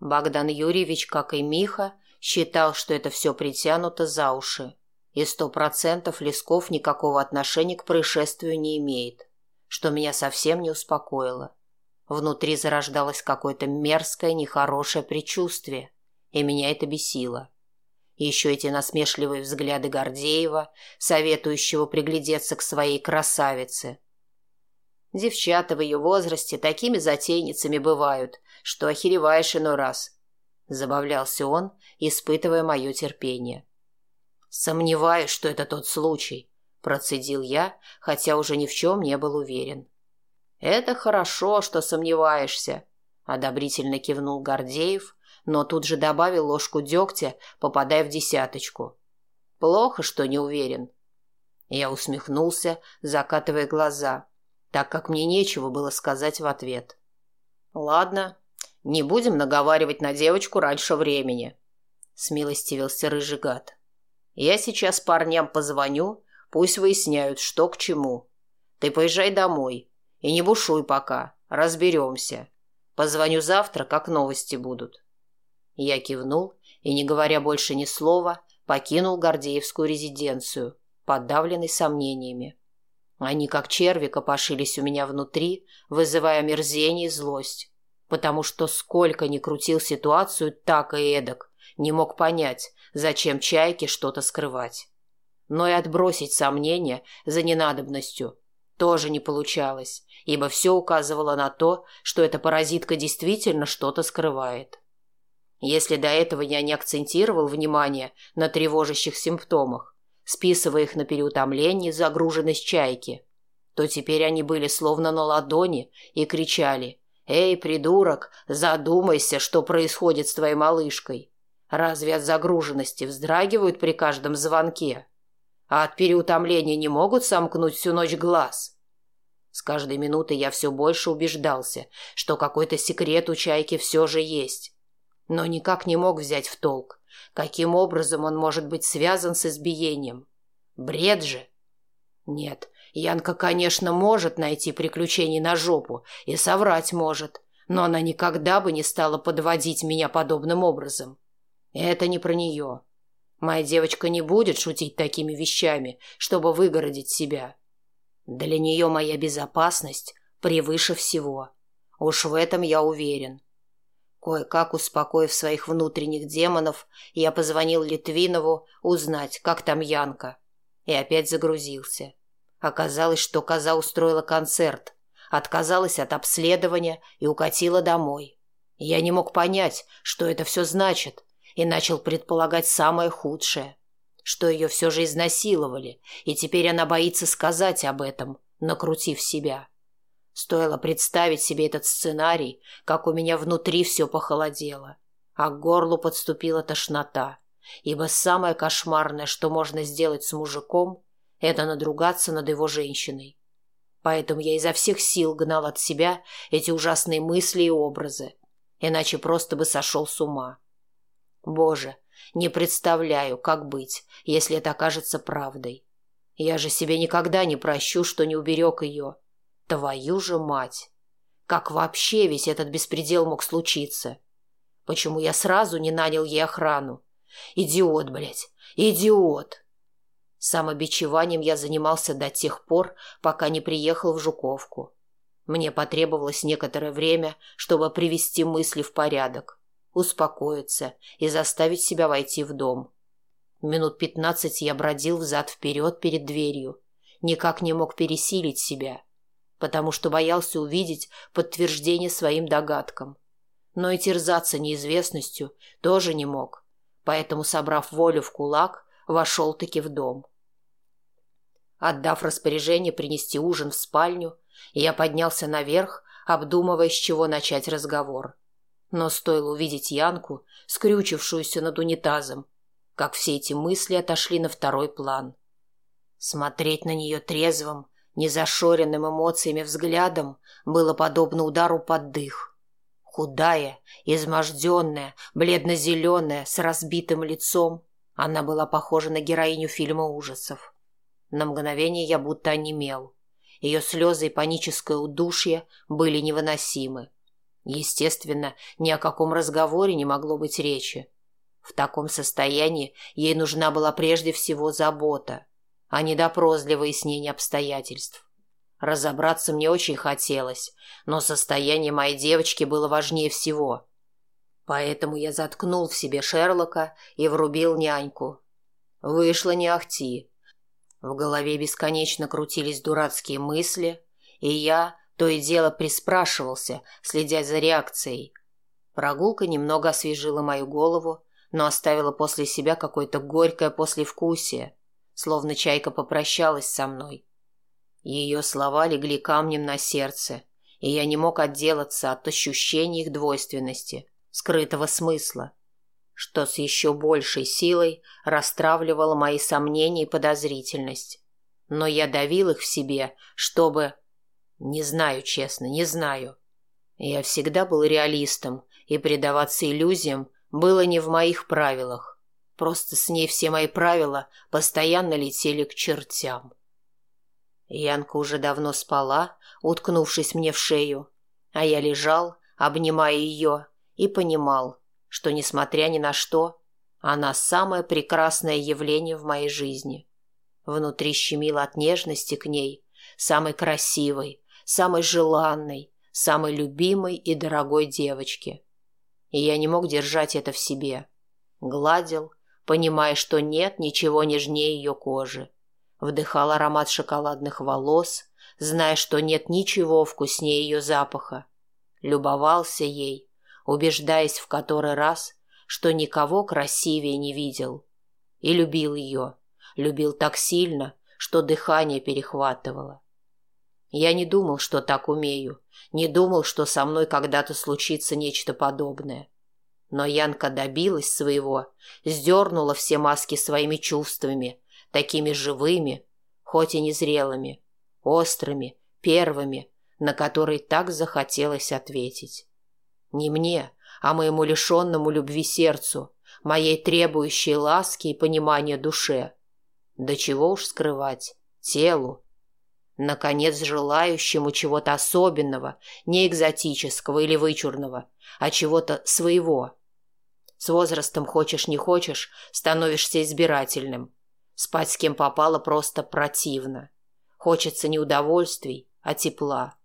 Богдан Юрьевич, как и Миха, считал, что это все притянуто за уши, и сто процентов Лесков никакого отношения к происшествию не имеет, что меня совсем не успокоило. Внутри зарождалось какое-то мерзкое, нехорошее предчувствие, и меня это бесило. Еще эти насмешливые взгляды Гордеева, советующего приглядеться к своей красавице. Девчата в ее возрасте такими затейницами бывают, что охереваешь иной раз. Забавлялся он, испытывая мое терпение. «Сомневаюсь, что это тот случай», – процедил я, хотя уже ни в чем не был уверен. «Это хорошо, что сомневаешься», – одобрительно кивнул Гордеев, но тут же добавил ложку дегтя, попадая в десяточку. «Плохо, что не уверен». Я усмехнулся, закатывая глаза, так как мне нечего было сказать в ответ. «Ладно, не будем наговаривать на девочку раньше времени», – смилостивился рыжий гад. «Я сейчас парням позвоню, пусть выясняют, что к чему. Ты поезжай домой и не бушуй пока, разберемся. Позвоню завтра, как новости будут». Я кивнул и, не говоря больше ни слова, покинул Гордеевскую резиденцию, подавленный сомнениями. Они, как черви, копошились у меня внутри, вызывая мерзение и злость, потому что сколько ни крутил ситуацию так и эдак, не мог понять, зачем чайке что-то скрывать. Но и отбросить сомнения за ненадобностью тоже не получалось, ибо все указывало на то, что эта паразитка действительно что-то скрывает. Если до этого я не акцентировал внимание на тревожащих симптомах, списывая их на переутомление и загруженность чайки, то теперь они были словно на ладони и кричали «Эй, придурок, задумайся, что происходит с твоей малышкой. Разве от загруженности вздрагивают при каждом звонке? А от переутомления не могут сомкнуть всю ночь глаз?» С каждой минутой я все больше убеждался, что какой-то секрет у чайки все же есть но никак не мог взять в толк, каким образом он может быть связан с избиением. Бред же! Нет, Янка, конечно, может найти приключений на жопу и соврать может, но она никогда бы не стала подводить меня подобным образом. Это не про нее. Моя девочка не будет шутить такими вещами, чтобы выгородить себя. Для нее моя безопасность превыше всего. Уж в этом я уверен. Кое-как успокоив своих внутренних демонов, я позвонил Литвинову узнать, как там Янка. И опять загрузился. Оказалось, что коза устроила концерт, отказалась от обследования и укатила домой. Я не мог понять, что это все значит, и начал предполагать самое худшее, что ее все же изнасиловали, и теперь она боится сказать об этом, накрутив себя. Стоило представить себе этот сценарий, как у меня внутри все похолодело, а к горлу подступила тошнота, ибо самое кошмарное, что можно сделать с мужиком, это надругаться над его женщиной. Поэтому я изо всех сил гнал от себя эти ужасные мысли и образы, иначе просто бы сошел с ума. Боже, не представляю, как быть, если это окажется правдой. Я же себе никогда не прощу, что не уберег ее, Твою же мать! Как вообще весь этот беспредел мог случиться? Почему я сразу не нанял ей охрану? Идиот, блядь, идиот! Самобичеванием я занимался до тех пор, пока не приехал в Жуковку. Мне потребовалось некоторое время, чтобы привести мысли в порядок, успокоиться и заставить себя войти в дом. Минут пятнадцать я бродил взад-вперед перед дверью, никак не мог пересилить себя – потому что боялся увидеть подтверждение своим догадкам. Но и терзаться неизвестностью тоже не мог, поэтому, собрав волю в кулак, вошел-таки в дом. Отдав распоряжение принести ужин в спальню, я поднялся наверх, обдумывая, с чего начать разговор. Но стоило увидеть Янку, скрючившуюся над унитазом, как все эти мысли отошли на второй план. Смотреть на нее трезвым – Незашоренным эмоциями взглядом было подобно удару под дых. Худая, изможденная, бледно-зеленая, с разбитым лицом, она была похожа на героиню фильма ужасов. На мгновение я будто онемел. Ее слезы и паническое удушье были невыносимы. Естественно, ни о каком разговоре не могло быть речи. В таком состоянии ей нужна была прежде всего забота, а не допрос для выяснения обстоятельств. Разобраться мне очень хотелось, но состояние моей девочки было важнее всего. Поэтому я заткнул в себе Шерлока и врубил няньку. Вышло не ахти. В голове бесконечно крутились дурацкие мысли, и я то и дело приспрашивался, следя за реакцией. Прогулка немного освежила мою голову, но оставила после себя какое-то горькое послевкусие, словно чайка попрощалась со мной. Ее слова легли камнем на сердце, и я не мог отделаться от ощущения их двойственности, скрытого смысла, что с еще большей силой расстравливало мои сомнения и подозрительность. Но я давил их в себе, чтобы... Не знаю, честно, не знаю. Я всегда был реалистом, и предаваться иллюзиям было не в моих правилах. Просто с ней все мои правила постоянно летели к чертям. Янка уже давно спала, уткнувшись мне в шею, а я лежал, обнимая ее, и понимал, что, несмотря ни на что, она самое прекрасное явление в моей жизни. Внутри щемило от нежности к ней, самой красивой, самой желанной, самой любимой и дорогой девочки и я не мог держать это в себе. Гладил, понимая, что нет ничего нежнее ее кожи. Вдыхал аромат шоколадных волос, зная, что нет ничего вкуснее ее запаха. Любовался ей, убеждаясь в который раз, что никого красивее не видел. И любил ее, любил так сильно, что дыхание перехватывало. Я не думал, что так умею, не думал, что со мной когда-то случится нечто подобное. Но Янка добилась своего, сдернула все маски своими чувствами, такими живыми, хоть и незрелыми, острыми, первыми, на которые так захотелось ответить. Не мне, а моему лишенному любви сердцу, моей требующей ласки и понимания душе. Да чего уж скрывать, телу, Наконец, желающему чего-то особенного, не экзотического или вычурного, а чего-то своего. С возрастом хочешь не хочешь, становишься избирательным. Спать с кем попало просто противно. Хочется не удовольствий, а тепла.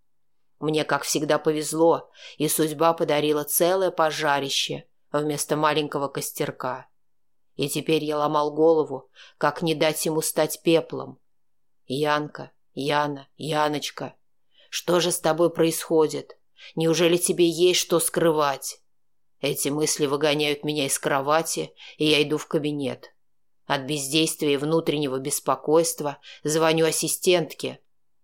Мне, как всегда, повезло, и судьба подарила целое пожарище вместо маленького костерка. И теперь я ломал голову, как не дать ему стать пеплом. Янка, Яна, Яночка, что же с тобой происходит? Неужели тебе есть что скрывать? Эти мысли выгоняют меня из кровати, и я иду в кабинет. От бездействия и внутреннего беспокойства звоню ассистентке.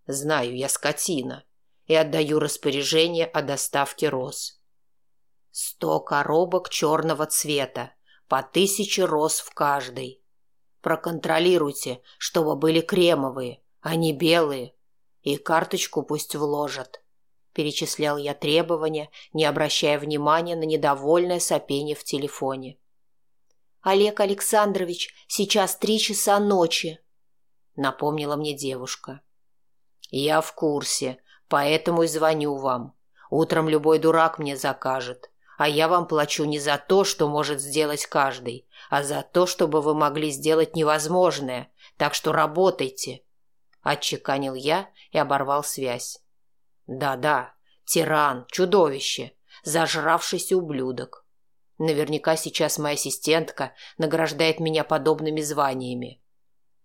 Знаю, я скотина. И отдаю распоряжение о доставке роз. Сто коробок черного цвета, по тысяче роз в каждой. Проконтролируйте, чтобы были кремовые, они белые. И карточку пусть вложат. Перечислял я требования, не обращая внимания на недовольное сопение в телефоне. «Олег Александрович, сейчас три часа ночи», — напомнила мне девушка. «Я в курсе, поэтому и звоню вам. Утром любой дурак мне закажет, а я вам плачу не за то, что может сделать каждый, а за то, чтобы вы могли сделать невозможное, так что работайте, — отчеканил я и оборвал связь. «Да-да, тиран, чудовище, зажравшийся ублюдок. Наверняка сейчас моя ассистентка награждает меня подобными званиями.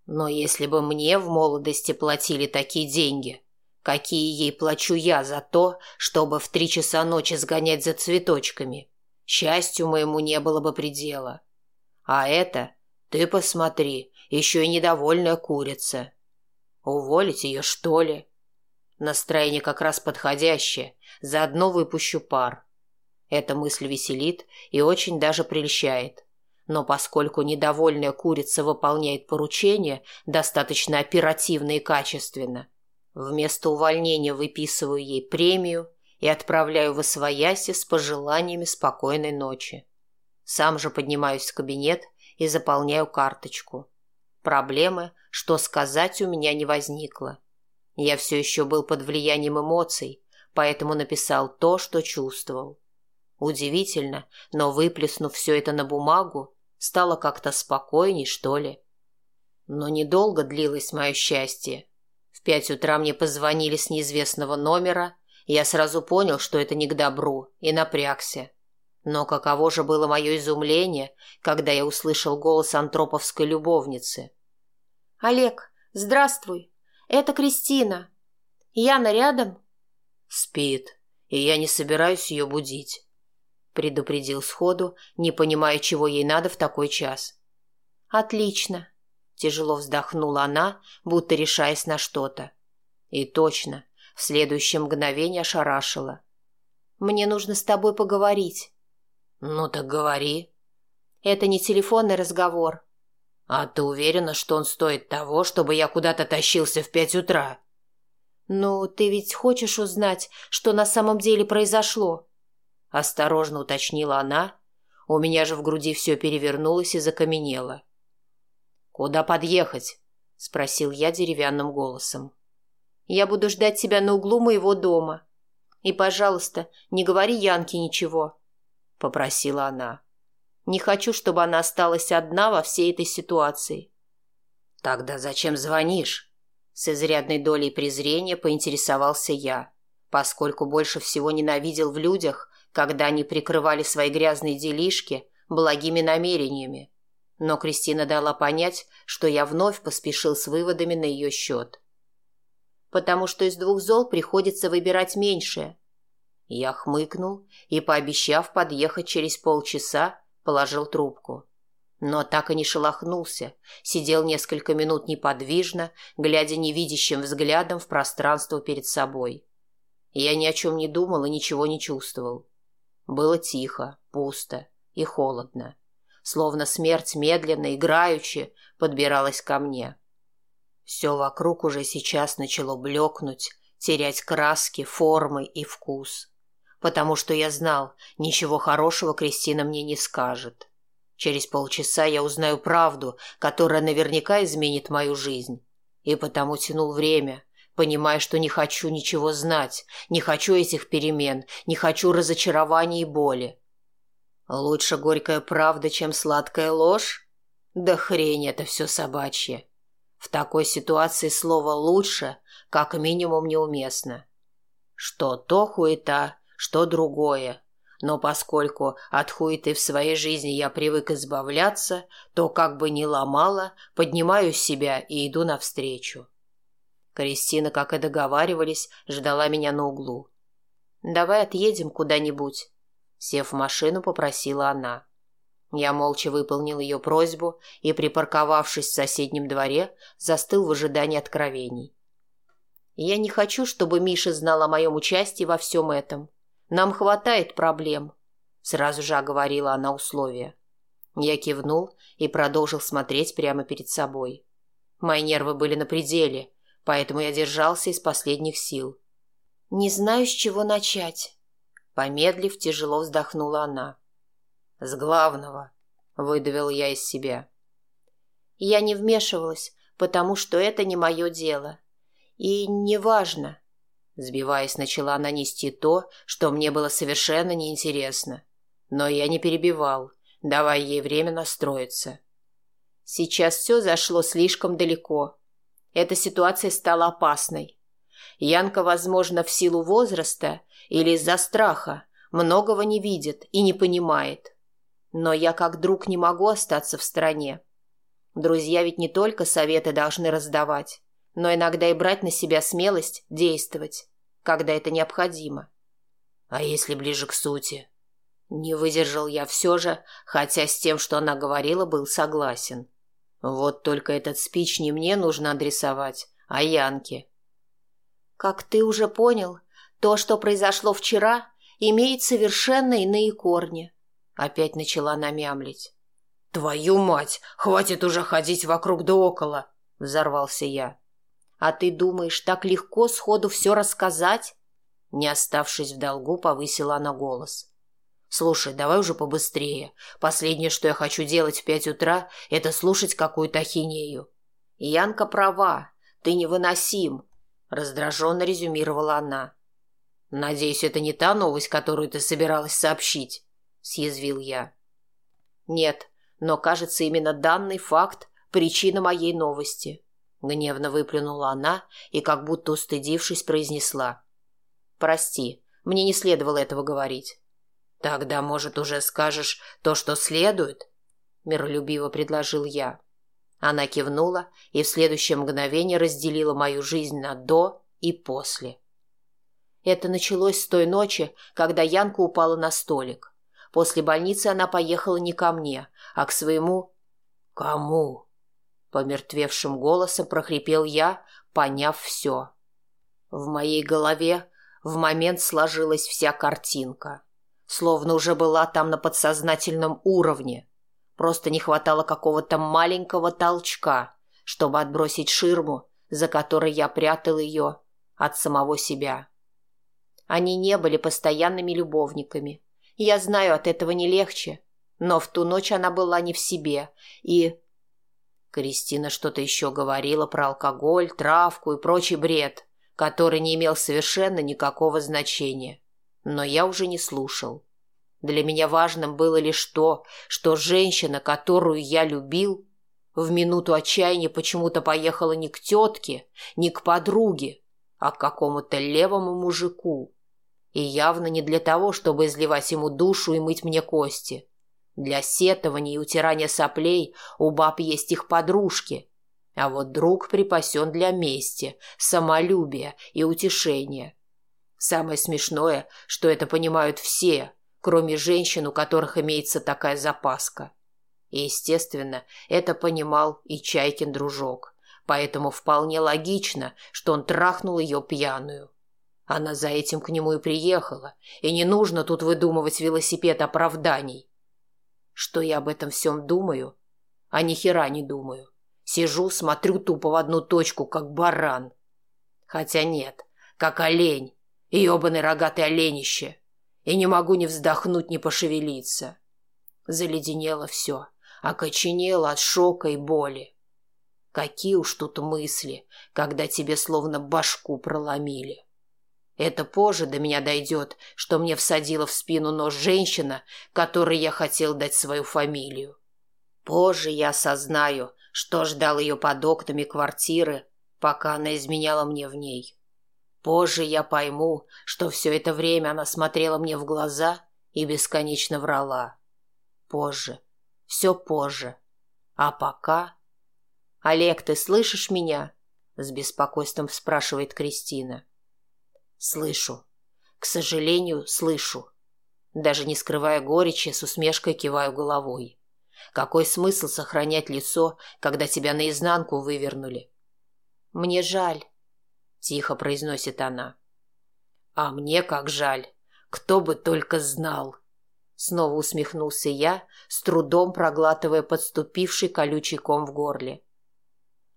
Но если бы мне в молодости платили такие деньги, какие ей плачу я за то, чтобы в три часа ночи сгонять за цветочками, счастью моему не было бы предела. А это, ты посмотри, еще и недовольная курица». Уволить ее, что ли? Настроение как раз подходящее. Заодно выпущу пар. Эта мысль веселит и очень даже прельщает. Но поскольку недовольная курица выполняет поручения достаточно оперативно и качественно, вместо увольнения выписываю ей премию и отправляю в освояси с пожеланиями спокойной ночи. Сам же поднимаюсь в кабинет и заполняю карточку. Проблемы, что сказать, у меня не возникло. Я все еще был под влиянием эмоций, поэтому написал то, что чувствовал. Удивительно, но выплеснув все это на бумагу, стало как-то спокойней, что ли. Но недолго длилось мое счастье. Пять утра мне позвонили с неизвестного номера, я сразу понял, что это не к добру, и напрягся. Но каково же было мое изумление, когда я услышал голос антроповской любовницы. «Олег, здравствуй. Это Кристина. Яна рядом?» «Спит, и я не собираюсь ее будить», — предупредил сходу, не понимая, чего ей надо в такой час. «Отлично», — тяжело вздохнула она, будто решаясь на что-то. И точно, в следующее мгновение ошарашила. «Мне нужно с тобой поговорить». «Ну так говори». «Это не телефонный разговор». «А ты уверена, что он стоит того, чтобы я куда-то тащился в пять утра?» «Ну, ты ведь хочешь узнать, что на самом деле произошло?» Осторожно уточнила она. У меня же в груди все перевернулось и закаменело. «Куда подъехать?» — спросил я деревянным голосом. «Я буду ждать тебя на углу моего дома. И, пожалуйста, не говори Янке ничего», — попросила она. «Не хочу, чтобы она осталась одна во всей этой ситуации». «Тогда зачем звонишь?» С изрядной долей презрения поинтересовался я, поскольку больше всего ненавидел в людях, когда они прикрывали свои грязные делишки благими намерениями. Но Кристина дала понять, что я вновь поспешил с выводами на ее счет. «Потому что из двух зол приходится выбирать меньшее». Я хмыкнул и, пообещав подъехать через полчаса, положил трубку но так и не шелохнулся, сидел несколько минут неподвижно, глядя невидящим взглядом в пространство перед собой. Я ни о чем не думал и ничего не чувствовал. Было тихо, пусто и холодно, словно смерть медленно, играючи, подбиралась ко мне. Все вокруг уже сейчас начало блекнуть, терять краски, формы и вкус, потому что я знал, ничего хорошего Кристина мне не скажет. Через полчаса я узнаю правду, которая наверняка изменит мою жизнь. И потому тянул время, понимая, что не хочу ничего знать, не хочу этих перемен, не хочу разочарования и боли. Лучше горькая правда, чем сладкая ложь? Да хрень это все собачье. В такой ситуации слово «лучше» как минимум неуместно. Что то хуета, что другое, но поскольку от хуеты в своей жизни я привык избавляться, то как бы ни ломало, поднимаю себя и иду навстречу. Кристина, как и договаривались, ждала меня на углу. «Давай отъедем куда-нибудь», — сев в машину, попросила она. Я молча выполнил ее просьбу и, припарковавшись в соседнем дворе, застыл в ожидании откровений. «Я не хочу, чтобы Миша знал о моем участии во всем этом», нам хватает проблем», — сразу же оговорила она условия. Я кивнул и продолжил смотреть прямо перед собой. Мои нервы были на пределе, поэтому я держался из последних сил. «Не знаю, с чего начать», — помедлив, тяжело вздохнула она. «С главного», — выдавил я из себя. «Я не вмешивалась, потому что это не мое дело. И неважно, Сбиваясь, начала она нести то, что мне было совершенно неинтересно. Но я не перебивал, давая ей время настроиться. Сейчас все зашло слишком далеко. Эта ситуация стала опасной. Янка, возможно, в силу возраста или из-за страха, многого не видит и не понимает. Но я как друг не могу остаться в стороне. Друзья ведь не только советы должны раздавать, но иногда и брать на себя смелость действовать, когда это необходимо. А если ближе к сути? Не выдержал я все же, хотя с тем, что она говорила, был согласен. Вот только этот спич не мне нужно адресовать, а Янке. Как ты уже понял, то, что произошло вчера, имеет совершенно иные корни. Опять начала намямлить. «Твою мать! Хватит уже ходить вокруг да около!» — взорвался я. А ты думаешь, так легко сходу все рассказать? Не оставшись в долгу, повысила она голос. Слушай, давай уже побыстрее. Последнее, что я хочу делать в пять утра, это слушать какую-то ахинею. Янка права, ты невыносим, раздраженно резюмировала она. «Надеюсь, это не та новость, которую ты собиралась сообщить», – съязвил я. «Нет, но, кажется, именно данный факт – причина моей новости», – гневно выплюнула она и, как будто устыдившись, произнесла. «Прости, мне не следовало этого говорить». «Тогда, может, уже скажешь то, что следует?» – миролюбиво предложил я. Она кивнула и в следующее мгновение разделила мою жизнь на «до» и «после». Это началось с той ночи, когда Янка упала на столик. После больницы она поехала не ко мне, а к своему... «Кому?» Помертвевшим голосом прохрипел я, поняв все. В моей голове в момент сложилась вся картинка. Словно уже была там на подсознательном уровне. Просто не хватало какого-то маленького толчка, чтобы отбросить ширму, за которой я прятал ее от самого себя. Они не были постоянными любовниками. Я знаю, от этого не легче. Но в ту ночь она была не в себе. И... Кристина что-то еще говорила про алкоголь, травку и прочий бред, который не имел совершенно никакого значения. Но я уже не слушал. Для меня важным было лишь то, что женщина, которую я любил, в минуту отчаяния почему-то поехала не к тетке, не к подруге, а к какому-то левому мужику, и явно не для того, чтобы изливать ему душу и мыть мне кости. Для сетования и утирания соплей у баб есть их подружки. А вот друг припасен для мести, самолюбия и утешения. Самое смешное, что это понимают все, кроме женщин, у которых имеется такая запаска. И, естественно, это понимал и Чайкин дружок. Поэтому вполне логично, что он трахнул ее пьяную. Она за этим к нему и приехала, и не нужно тут выдумывать велосипед оправданий. Что я об этом всем думаю? А ни хера не думаю. Сижу, смотрю тупо в одну точку, как баран. Хотя нет, как олень, ебаный рогатый оленище. И не могу ни вздохнуть, ни пошевелиться. Заледенело все, окоченело от шока и боли. Какие уж тут мысли, когда тебе словно башку проломили. Это позже до меня дойдет, что мне всадила в спину нож женщина, которой я хотел дать свою фамилию. Позже я осознаю, что ждал ее под окнами квартиры, пока она изменяла мне в ней. Позже я пойму, что все это время она смотрела мне в глаза и бесконечно врала. Позже. Все позже. А пока... «Олег, ты слышишь меня?» — с беспокойством спрашивает Кристина. Слышу. К сожалению, слышу. Даже не скрывая горечи, с усмешкой киваю головой. Какой смысл сохранять лицо, когда тебя наизнанку вывернули? Мне жаль, тихо произносит она. А мне как жаль. Кто бы только знал. Снова усмехнулся я, с трудом проглатывая подступивший колючий ком в горле.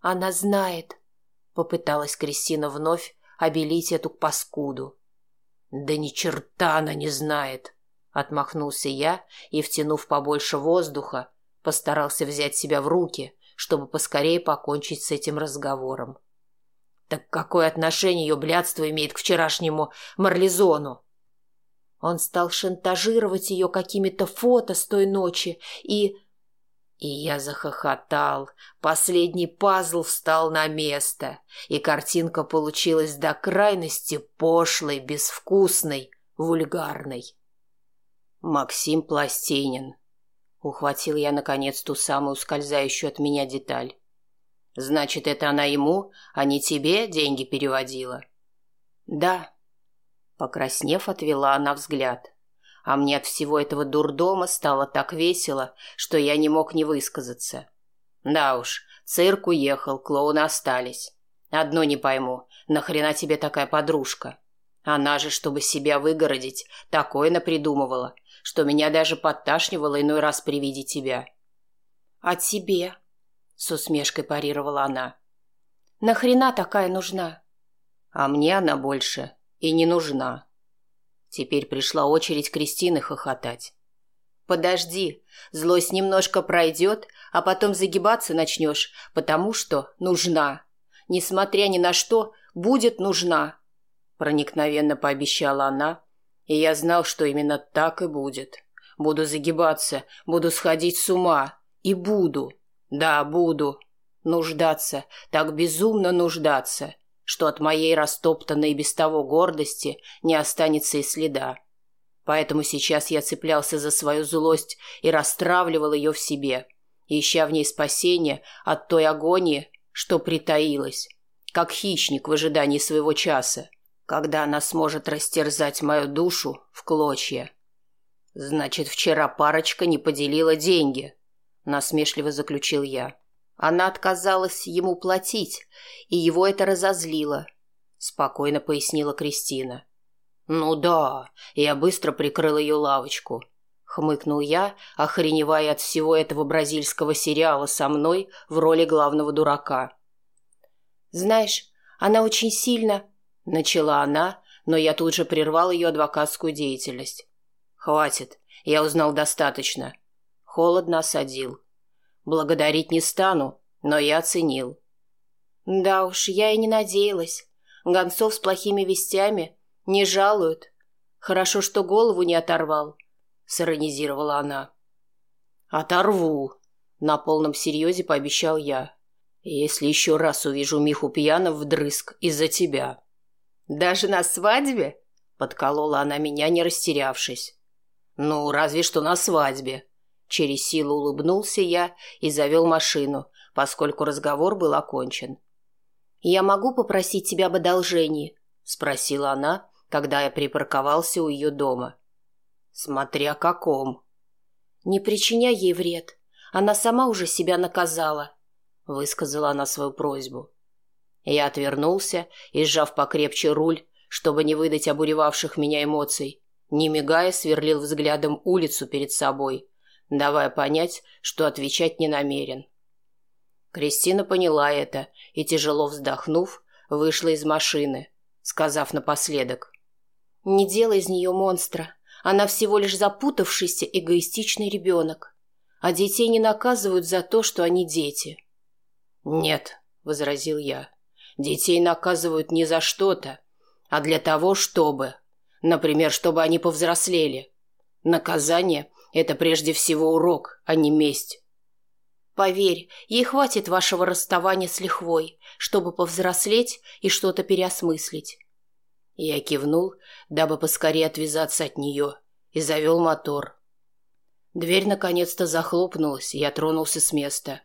Она знает, попыталась Кристина вновь, обелить эту паскуду. Да ни черта она не знает, отмахнулся я и, втянув побольше воздуха, постарался взять себя в руки, чтобы поскорее покончить с этим разговором. Так какое отношение ее блядство имеет к вчерашнему Марлезону? Он стал шантажировать ее какими-то фото с той ночи и... И я захохотал. Последний пазл встал на место, и картинка получилась до крайности пошлой, безвкусной, вульгарной. Максим Пластинин. Ухватил я, наконец, ту самую ускользающую от меня деталь. Значит, это она ему, а не тебе деньги переводила? Да. Покраснев, отвела она взгляд. — а мне от всего этого дурдома стало так весело, что я не мог не высказаться. Да уж, цирк уехал, клоуны остались. Одно не пойму, нахрена тебе такая подружка? Она же, чтобы себя выгородить, такое напридумывала, что меня даже подташнивало иной раз при виде тебя. — А тебе? — с усмешкой парировала она. — Нахрена такая нужна? — А мне она больше и не нужна. Теперь пришла очередь Кристины хохотать. «Подожди, злость немножко пройдет, а потом загибаться начнешь, потому что нужна. Несмотря ни на что, будет нужна». проникновенно пообещала она, и я знал, что именно так и будет. Буду загибаться, буду сходить с ума. И буду. Да, буду. Нуждаться, так безумно нуждаться, что от моей растоптанной без того гордости не останется и следа. Поэтому сейчас я цеплялся за свою злость и расстравливал ее в себе, ища в ней спасения от той агонии, что притаилась, как хищник в ожидании своего часа, когда она сможет растерзать мою душу в клочья. «Значит, вчера парочка не поделила деньги», — насмешливо заключил я. Она отказалась ему платить, и его это разозлило, — спокойно пояснила Кристина. «Ну да, я быстро прикрыл ее лавочку», — хмыкнул я, охреневая от всего этого бразильского сериала со мной в роли главного дурака. «Знаешь, она очень сильно...» — начала она, но я тут же прервал ее адвокатскую деятельность. «Хватит, я узнал достаточно». Холодно осадил. «Благодарить не стану, но я оценил». «Да уж, я и не надеялась. Гонцов с плохими вестями не жалуют. Хорошо, что голову не оторвал», — сиронизировала она. «Оторву», — на полном серьезе пообещал я. «Если еще раз увижу Миху пьяным вдрызг из-за тебя». «Даже на свадьбе?» — подколола она меня, не растерявшись. «Ну, разве что на свадьбе». Через силу улыбнулся я и завел машину, поскольку разговор был окончен. «Я могу попросить тебя об одолжении?» — спросила она, когда я припарковался у ее дома. «Смотря каком». «Не причиняй ей вред. Она сама уже себя наказала», — высказала она свою просьбу. Я отвернулся и, сжав покрепче руль, чтобы не выдать обуревавших меня эмоций, не мигая, сверлил взглядом улицу перед собой, давая понять, что отвечать не намерен. Кристина поняла это и, тяжело вздохнув, вышла из машины, сказав напоследок. «Не делай из нее монстра. Она всего лишь запутавшийся эгоистичный ребенок. А детей не наказывают за то, что они дети». «Нет», — возразил я, — «детей наказывают не за что-то, а для того, чтобы...» Например, чтобы они повзрослели. Наказание – это прежде всего урок, а не месть. Поверь, ей хватит вашего расставания с лихвой, чтобы повзрослеть и что-то переосмыслить. Я кивнул, дабы поскорее отвязаться от нее, и завел мотор. Дверь наконец-то захлопнулась, и я тронулся с места.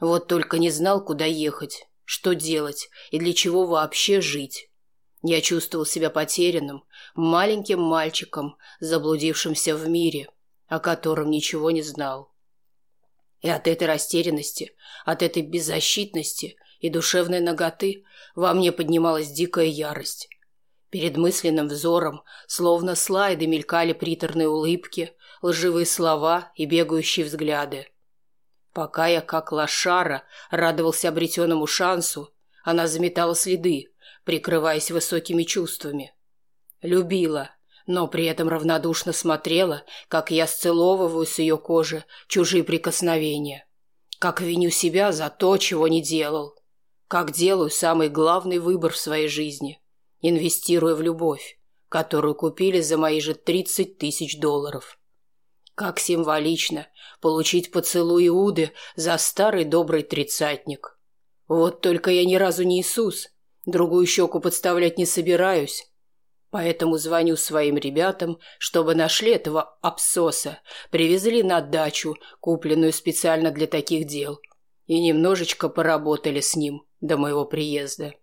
Вот только не знал, куда ехать, что делать и для чего вообще жить. Я чувствовал себя потерянным, маленьким мальчиком, заблудившимся в мире, о котором ничего не знал. И от этой растерянности, от этой беззащитности и душевной ноготы во мне поднималась дикая ярость. Перед мысленным взором, словно слайды, мелькали приторные улыбки, лживые слова и бегающие взгляды. Пока я, как лошара, радовался обретенному шансу, она заметала следы, прикрываясь высокими чувствами. Любила, но при этом равнодушно смотрела, как я сцеловываю с ее кожи чужие прикосновения. Как виню себя за то, чего не делал. Как делаю самый главный выбор в своей жизни, инвестируя в любовь, которую купили за мои же 30 тысяч долларов. Как символично получить поцелуй Иуды за старый добрый тридцатник. Вот только я ни разу не Иисус, Другую щеку подставлять не собираюсь. Поэтому звоню своим ребятам, чтобы нашли этого абсоса, привезли на дачу, купленную специально для таких дел, и немножечко поработали с ним до моего приезда.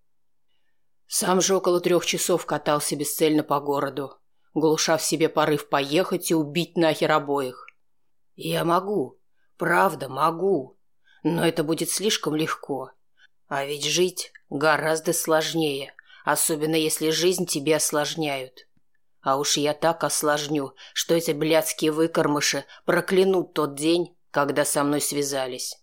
Сам же около трех часов катался бесцельно по городу, глуша себе порыв поехать и убить нахер обоих. Я могу, правда могу, но это будет слишком легко. А ведь жить гораздо сложнее, особенно если жизнь тебе осложняют. А уж я так осложню, что эти блядские выкормыши проклянут тот день, когда со мной связались.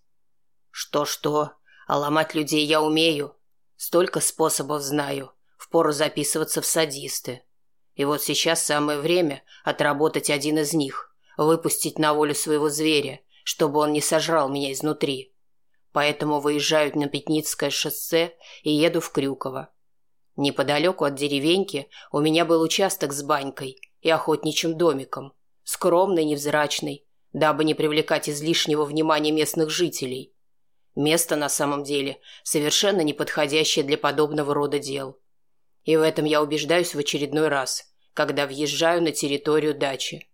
Что-что, а ломать людей я умею. Столько способов знаю, впору записываться в садисты. И вот сейчас самое время отработать один из них, выпустить на волю своего зверя, чтобы он не сожрал меня изнутри поэтому выезжаю на Пятницкое шоссе и еду в Крюково. Неподалеку от деревеньки у меня был участок с банькой и охотничьим домиком, скромный, невзрачный, дабы не привлекать излишнего внимания местных жителей. Место на самом деле совершенно неподходящее для подобного рода дел. И в этом я убеждаюсь в очередной раз, когда въезжаю на территорию дачи.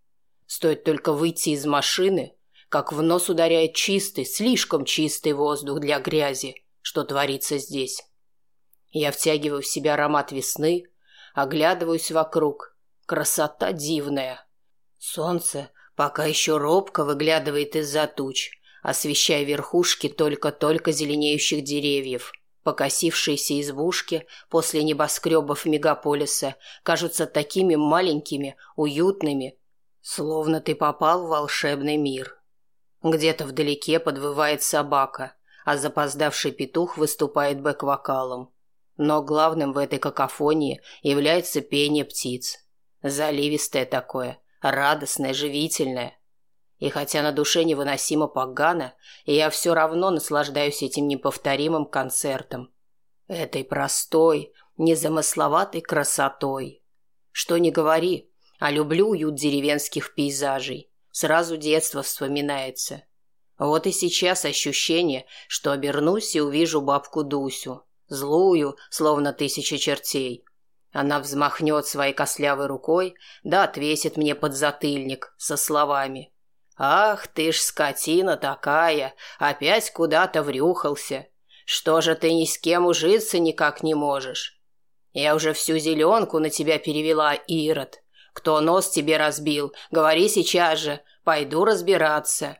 Стоит только выйти из машины, как в нос ударяет чистый, слишком чистый воздух для грязи, что творится здесь. Я втягиваю в себя аромат весны, оглядываюсь вокруг. Красота дивная. Солнце пока еще робко выглядывает из-за туч, освещая верхушки только-только зеленеющих деревьев. Покосившиеся избушки после небоскребов мегаполиса кажутся такими маленькими, уютными, словно ты попал в волшебный мир. Где-то вдалеке подвывает собака, а запоздавший петух выступает бэк-вокалом. Но главным в этой какофонии является пение птиц. Заливистое такое, радостное, живительное. И хотя на душе невыносимо погано, я все равно наслаждаюсь этим неповторимым концертом. Этой простой, незамысловатой красотой. Что ни говори, а люблю уют деревенских пейзажей. Сразу детство вспоминается. Вот и сейчас ощущение, что обернусь и увижу бабку Дусю, злую, словно тысяча чертей. Она взмахнет своей кослявой рукой, да отвесит мне подзатыльник со словами. «Ах ты ж скотина такая, опять куда-то врюхался. Что же ты ни с кем ужиться никак не можешь? Я уже всю зеленку на тебя перевела, Ирод. Кто нос тебе разбил, говори сейчас же, пойду разбираться.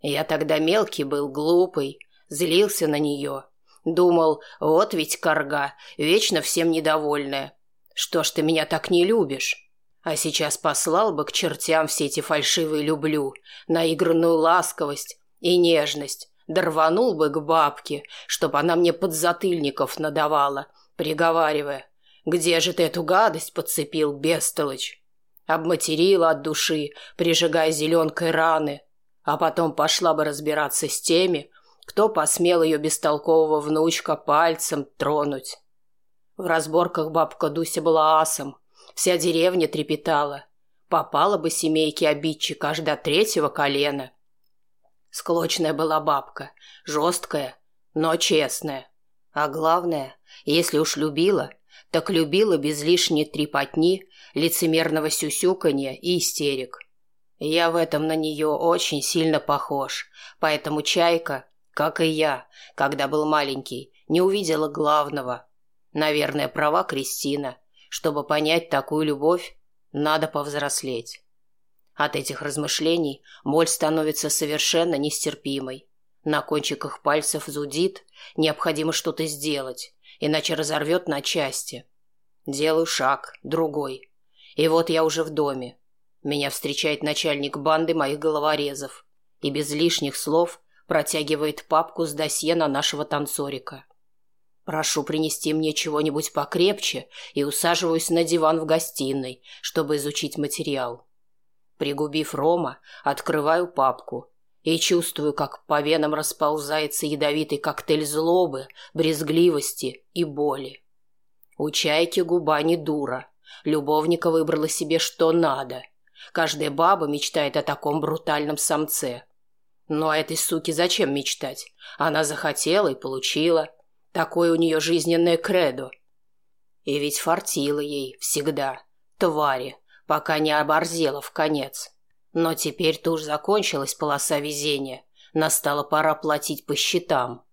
Я тогда мелкий был, глупый, злился на нее. Думал, вот ведь корга, вечно всем недовольная. Что ж ты меня так не любишь? А сейчас послал бы к чертям все эти фальшивые «люблю», наигранную ласковость и нежность, дорванул бы к бабке, чтоб она мне подзатыльников надавала, приговаривая, где же ты эту гадость подцепил, бестолочь? Обматерила от души, прижигая зеленкой раны, а потом пошла бы разбираться с теми, кто посмел ее бестолкового внучка пальцем тронуть. В разборках бабка Дуся была асом, вся деревня трепетала. Попала бы семейке обидчика аж до третьего колена. Склочная была бабка, жесткая, но честная. А главное, если уж любила, так любила без лишней трепотни, лицемерного сюсюканья и истерик. Я в этом на нее очень сильно похож, поэтому Чайка, как и я, когда был маленький, не увидела главного. Наверное, права Кристина. Чтобы понять такую любовь, надо повзрослеть. От этих размышлений боль становится совершенно нестерпимой. На кончиках пальцев зудит, необходимо что-то сделать иначе разорвет на части. Делаю шаг, другой. И вот я уже в доме. Меня встречает начальник банды моих головорезов и без лишних слов протягивает папку с досье на нашего танцорика. Прошу принести мне чего-нибудь покрепче и усаживаюсь на диван в гостиной, чтобы изучить материал. Пригубив рома, открываю папку и чувствую, как по венам расползается ядовитый коктейль злобы, брезгливости и боли. У чайки губа не дура. Любовника выбрала себе что надо. Каждая баба мечтает о таком брутальном самце. Но этой суке зачем мечтать? Она захотела и получила. Такое у нее жизненное кредо. И ведь фартило ей всегда, твари, пока не оборзела в конец. Но теперь-то уж закончилась полоса везения. Настала пора платить по счетам.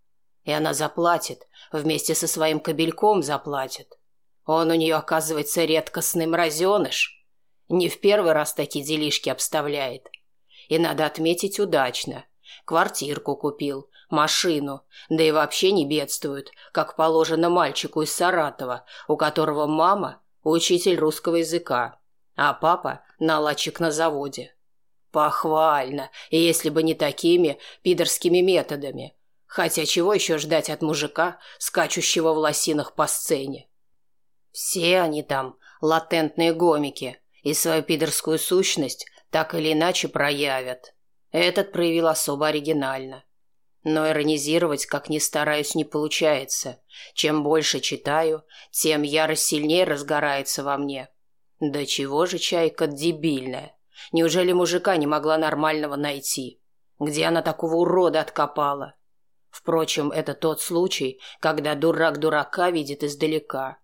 И она заплатит, вместе со своим кобельком заплатит. Он у нее, оказывается, редкостный мразеныш. Не в первый раз такие делишки обставляет. И надо отметить удачно. Квартирку купил, машину, да и вообще не бедствует, как положено мальчику из Саратова, у которого мама – учитель русского языка, а папа – наладчик на заводе. Похвально, если бы не такими пидорскими методами. Хотя чего еще ждать от мужика, скачущего в лосинах по сцене? Все они там латентные гомики и свою пидорскую сущность так или иначе проявят. Этот проявил особо оригинально. Но иронизировать, как ни стараюсь, не получается. Чем больше читаю, тем ярость сильнее разгорается во мне. Да чего же чайка дебильная? Неужели мужика не могла нормального найти? Где она такого урода откопала? Впрочем, это тот случай, когда дурак дурака видит издалека.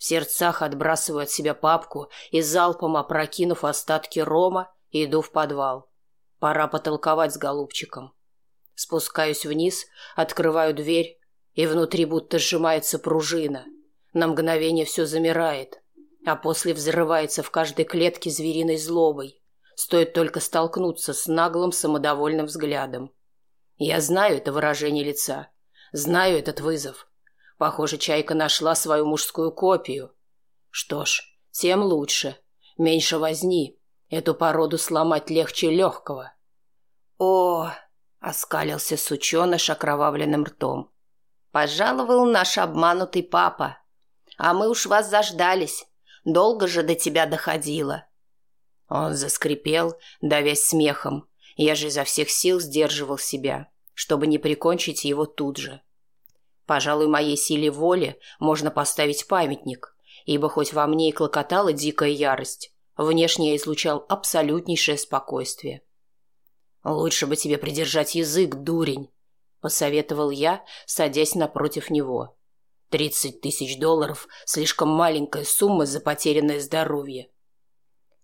В сердцах отбрасываю от себя папку и залпом опрокинув остатки рома, иду в подвал. Пора потолковать с голубчиком. Спускаюсь вниз, открываю дверь, и внутри будто сжимается пружина. На мгновение все замирает, а после взрывается в каждой клетке звериной злобой. Стоит только столкнуться с наглым самодовольным взглядом. Я знаю это выражение лица, знаю этот вызов. Похоже, Чайка нашла свою мужскую копию. Что ж, тем лучше. Меньше возни. Эту породу сломать легче легкого. О, Оскалился сученыш окровавленным ртом. «Пожаловал наш обманутый папа. А мы уж вас заждались. Долго же до тебя доходило». Он заскрипел, давясь смехом. Я же изо всех сил сдерживал себя, чтобы не прикончить его тут же. Пожалуй, моей силе воли можно поставить памятник, ибо хоть во мне и клокотала дикая ярость, внешне я излучал абсолютнейшее спокойствие. «Лучше бы тебе придержать язык, дурень», — посоветовал я, садясь напротив него. «Тридцать тысяч долларов — слишком маленькая сумма за потерянное здоровье».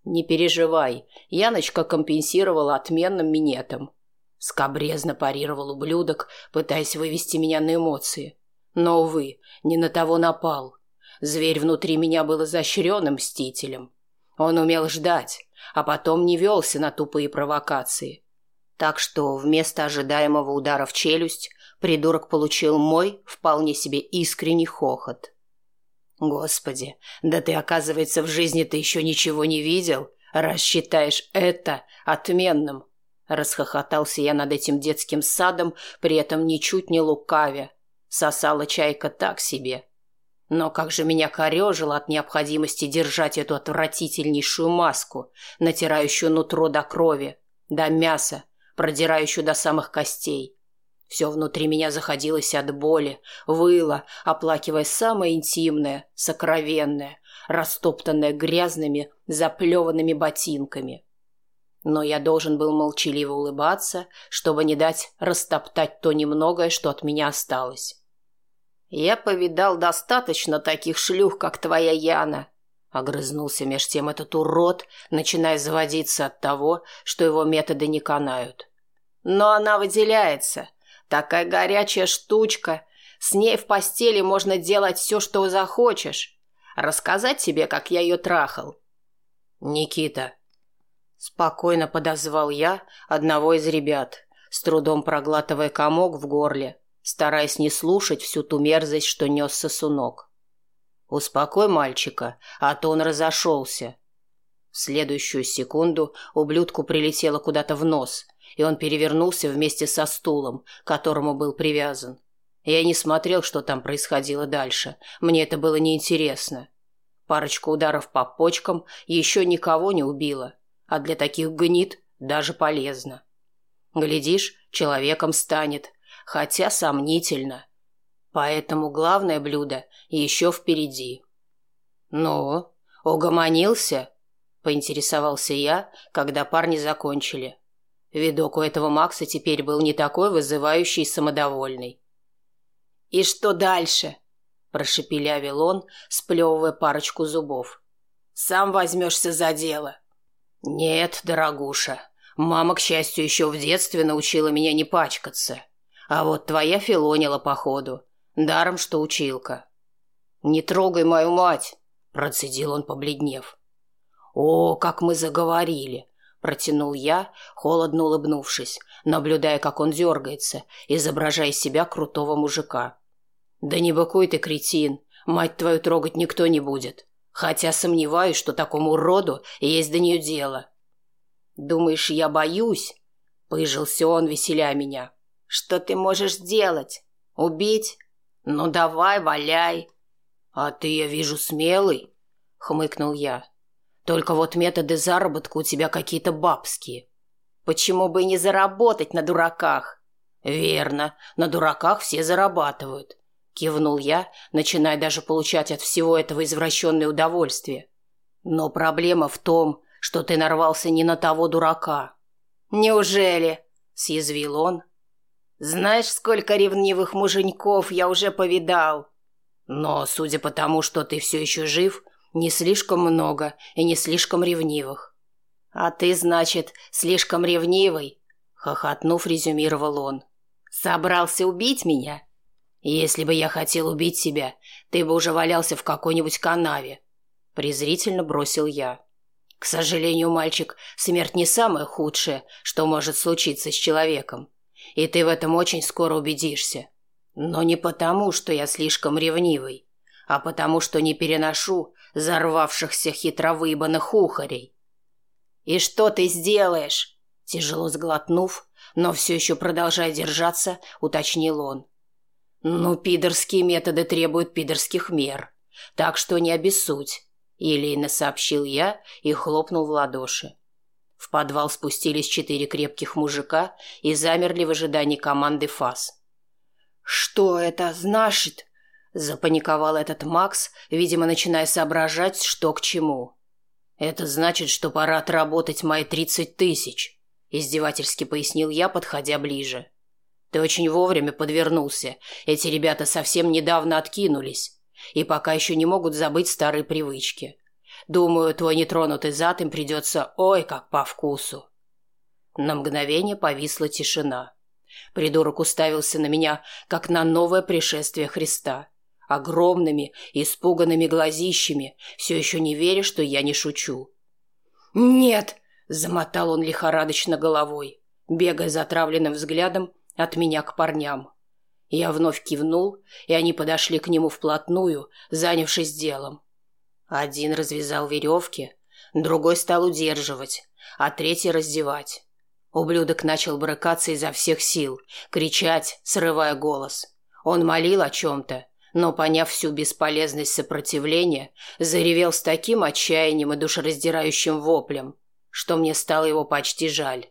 «Не переживай, Яночка компенсировала отменным минетом». Скобрезно парировал ублюдок, пытаясь вывести меня на эмоции. Но, увы, не на того напал. Зверь внутри меня был изощренным мстителем. Он умел ждать, а потом не велся на тупые провокации. Так что вместо ожидаемого удара в челюсть придурок получил мой вполне себе искренний хохот. «Господи, да ты, оказывается, в жизни-то еще ничего не видел, раз считаешь это отменным!» Расхохотался я над этим детским садом, при этом ничуть не лукавя. Сосала чайка так себе. Но как же меня корежило от необходимости держать эту отвратительнейшую маску, натирающую нутро до крови, до мяса, продирающую до самых костей. Все внутри меня заходилось от боли, выло, оплакивая самое интимное, сокровенное, растоптанное грязными, заплеванными ботинками. Но я должен был молчаливо улыбаться, чтобы не дать растоптать то немногое, что от меня осталось. «Я повидал достаточно таких шлюх, как твоя Яна», Огрызнулся меж тем этот урод, начиная заводиться от того, что его методы не канают. Но она выделяется. Такая горячая штучка. С ней в постели можно делать все, что захочешь. Рассказать тебе, как я ее трахал. Никита. Спокойно подозвал я одного из ребят, с трудом проглатывая комок в горле, стараясь не слушать всю ту мерзость, что нес сосунок. «Успокой мальчика, а то он разошелся». В следующую секунду ублюдку прилетело куда-то в нос, и он перевернулся вместе со стулом, к которому был привязан. Я не смотрел, что там происходило дальше. Мне это было неинтересно. Парочка ударов по почкам еще никого не убила, а для таких гнид даже полезно. Глядишь, человеком станет, хотя сомнительно. Поэтому главное блюдо еще впереди. «Ну, угомонился?» – поинтересовался я, когда парни закончили. Видок у этого Макса теперь был не такой вызывающий и самодовольный. «И что дальше?» – прошепелявил он, сплевывая парочку зубов. «Сам возьмешься за дело». «Нет, дорогуша, мама, к счастью, еще в детстве научила меня не пачкаться. А вот твоя филонила, походу, Даром, что училка. «Не трогай мою мать!» – процедил он, побледнев. «О, как мы заговорили!» – протянул я, холодно улыбнувшись, наблюдая, как он дергается, изображая себя крутого мужика. «Да не быкуй ты, кретин! Мать твою трогать никто не будет. Хотя сомневаюсь, что такому роду есть до нее дело». «Думаешь, я боюсь?» – пыжился он, веселя меня. «Что ты можешь сделать? Убить? «Ну давай, валяй!» «А ты, я вижу, смелый!» — хмыкнул я. «Только вот методы заработка у тебя какие-то бабские. Почему бы и не заработать на дураках?» «Верно, на дураках все зарабатывают», – кивнул я, начиная даже получать от всего этого извращенное удовольствие. «Но проблема в том, что ты нарвался не на того дурака». «Неужели?» – съязвил он. «Знаешь, сколько ревнивых муженьков я уже повидал?» «Но, судя по тому, что ты все еще жив, не слишком много и не слишком ревнивых». «А ты, значит, слишком ревнивый?» – хохотнув, резюмировал он. Собрался убить меня? Если бы я хотел убить тебя, ты бы уже валялся в какой-нибудь канаве. Презрительно бросил я. К сожалению, мальчик, смерть не самое худшее, что может случиться с человеком. И ты в этом очень скоро убедишься. Но не потому, что я слишком ревнивый, а потому, что не переношу взорвавшихся хитровыебанных ухарей. «И что ты сделаешь?» Тяжело сглотнув, но все еще продолжая держаться, уточнил он. «Ну, пидорские методы требуют пидорских мер, так что не обессудь», — елейно сообщил я и хлопнул в ладоши. В подвал спустились четыре крепких мужика и замерли в ожидании команды ФАС. «Что это значит?» – запаниковал этот Макс, видимо, начиная соображать, что к чему. «Это значит, что пора отработать мои тридцать тысяч», издевательски пояснил я, подходя ближе. Ты очень вовремя подвернулся. Эти ребята совсем недавно откинулись и пока еще не могут забыть старые привычки. Думаю, твой нетронутый зад им придется ой как по вкусу. На мгновение повисла тишина. Придурок уставился на меня, как на новое пришествие Христа. Огромными, испуганными глазищами, все еще не веря, что я не шучу. «Нет!» Замотал он лихорадочно головой, бегая затравленным взглядом от меня к парням. Я вновь кивнул, и они подошли к нему вплотную, занявшись делом. Один развязал веревки, другой стал удерживать, а третий раздевать. Ублюдок начал брыкаться изо всех сил, кричать, срывая голос. Он молил о чем-то, но, поняв всю бесполезность сопротивления, заревел с таким отчаянием и душераздирающим воплем, что мне стало его почти жаль.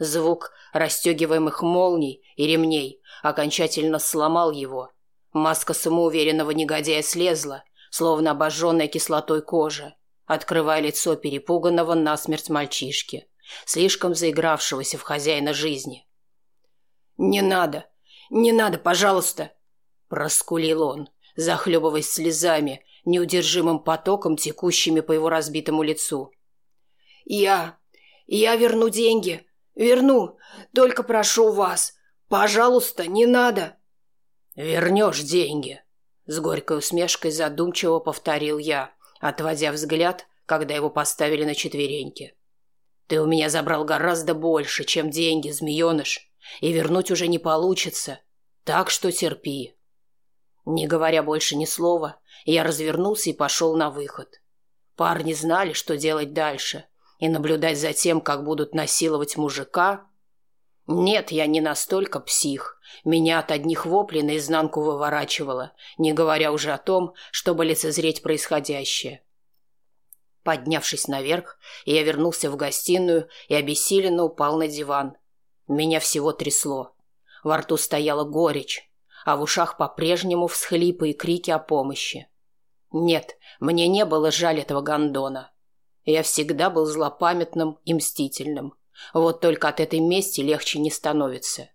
Звук расстегиваемых молний и ремней окончательно сломал его. Маска самоуверенного негодяя слезла, словно обожженная кислотой кожа, открывая лицо перепуганного насмерть мальчишки, слишком заигравшегося в хозяина жизни. «Не надо! Не надо, пожалуйста!» – проскулил он, захлебываясь слезами, неудержимым потоком, текущими по его разбитому лицу. «Я... я верну деньги. Верну. Только прошу вас. Пожалуйста, не надо». «Вернешь деньги», — с горькой усмешкой задумчиво повторил я, отводя взгляд, когда его поставили на четвереньки. «Ты у меня забрал гораздо больше, чем деньги, змееныш, и вернуть уже не получится, так что терпи». Не говоря больше ни слова, я развернулся и пошел на выход. Парни знали, что делать дальше, и наблюдать за тем, как будут насиловать мужика? Нет, я не настолько псих. Меня от одних воплей наизнанку выворачивало, не говоря уже о том, чтобы лицезреть происходящее. Поднявшись наверх, я вернулся в гостиную и обессиленно упал на диван. Меня всего трясло. Во рту стояла горечь, а в ушах по-прежнему всхлипы и крики о помощи. Нет, мне не было жаль этого гондона. Я всегда был злопамятным и мстительным. Вот только от этой мести легче не становится.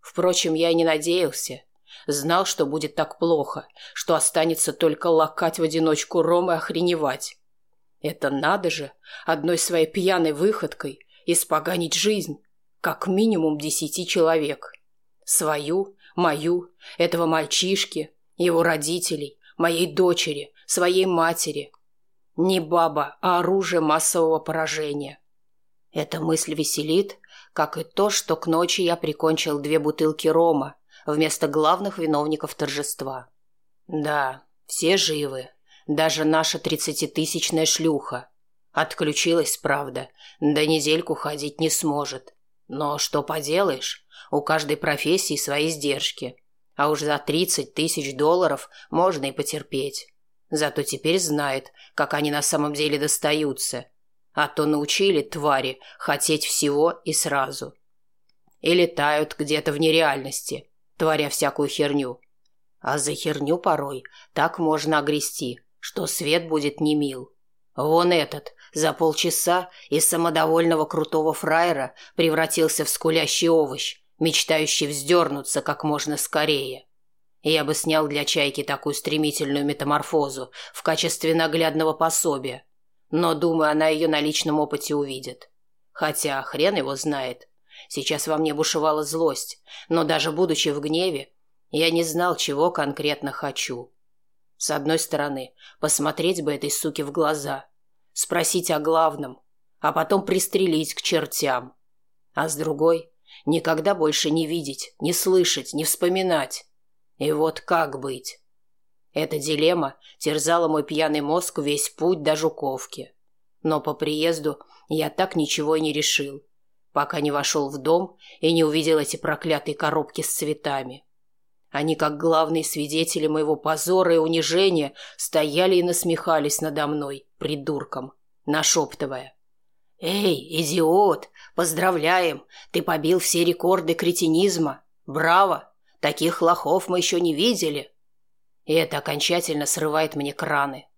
Впрочем, я и не надеялся. Знал, что будет так плохо, что останется только лакать в одиночку ром и охреневать. Это надо же, одной своей пьяной выходкой испоганить жизнь, как минимум десяти человек. Свою, мою, этого мальчишки, его родителей, моей дочери, своей матери – не баба, а оружие массового поражения. Эта мысль веселит, как и то, что к ночи я прикончил две бутылки рома вместо главных виновников торжества. Да, все живы, даже наша тридцатитысячная шлюха. Отключилась, правда, до недельку ходить не сможет. Но что поделаешь, у каждой профессии свои издержки. А уж за тридцать тысяч долларов можно и потерпеть. Зато теперь знает, как они на самом деле достаются. А то научили твари хотеть всего и сразу. и летают где-то в нереальности, творя всякую херню. А за херню порой так можно огрести, что свет будет немил. Вон этот за полчаса из самодовольного крутого фраера превратился в скулящий овощ, мечтающий вздернуться как можно скорее. Я бы снял для чайки такую стремительную метаморфозу в качестве наглядного пособия, но, думаю, она ее на личном опыте увидит. Хотя хрен его знает. Сейчас во мне бушевала злость, но даже будучи в гневе, я не знал, чего конкретно хочу. С одной стороны, посмотреть бы этой суке в глаза, спросить о главном, а потом пристрелить к чертям. А с другой, никогда больше не видеть, не слышать, не вспоминать. И вот как быть? Эта дилемма терзала мой пьяный мозг весь путь до Жуковки. Но по приезду я так ничего и не решил, пока не вошел в дом и не увидел эти проклятые коробки с цветами. Они, как главные свидетели моего позора и унижения, стояли и насмехались надо мной, придурком, нашептывая. «Эй, идиот! Поздравляем! Ты побил все рекорды кретинизма! Браво! Таких лохов мы еще не видели!» И это окончательно срывает мне краны.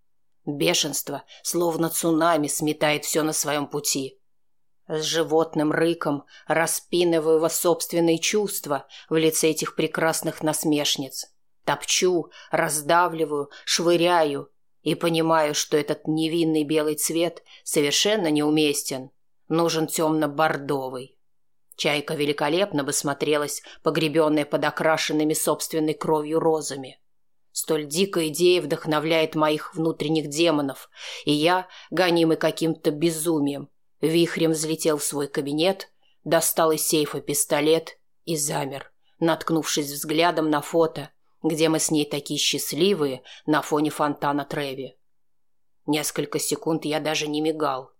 Бешенство, словно цунами, сметает все на своем пути. С животным рыком распинываю его собственные чувства в лице этих прекрасных насмешниц. Топчу, раздавливаю, швыряю и понимаю, что этот невинный белый цвет совершенно неуместен. Нужен темно-бордовый. Чайка великолепно бы смотрелась, погребенная под окрашенными собственной кровью розами. Столь дикая идея вдохновляет моих внутренних демонов, и я, гонимый каким-то безумием, вихрем взлетел в свой кабинет, достал из сейфа пистолет и замер, наткнувшись взглядом на фото, где мы с ней такие счастливые на фоне фонтана Треви. Несколько секунд я даже не мигал.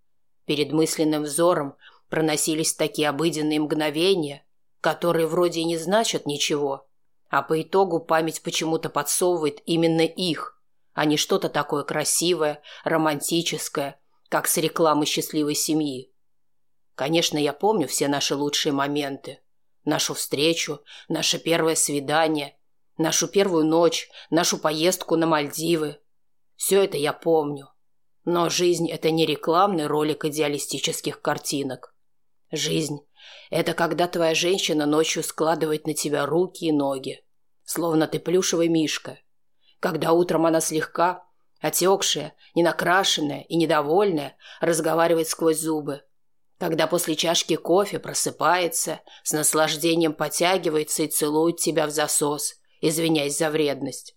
Перед мысленным взором проносились такие обыденные мгновения, которые вроде и не значат ничего, а по итогу память почему-то подсовывает именно их, а не что-то такое красивое, романтическое, как с рекламы счастливой семьи. Конечно, я помню все наши лучшие моменты. Нашу встречу, наше первое свидание, нашу первую ночь, нашу поездку на Мальдивы. Все это я помню. Но жизнь – это не рекламный ролик идеалистических картинок. Жизнь – это когда твоя женщина ночью складывает на тебя руки и ноги, словно ты плюшевый мишка. Когда утром она слегка, отекшая, ненакрашенная и недовольная, разговаривает сквозь зубы. Когда после чашки кофе просыпается, с наслаждением потягивается и целует тебя в засос, извиняясь за вредность.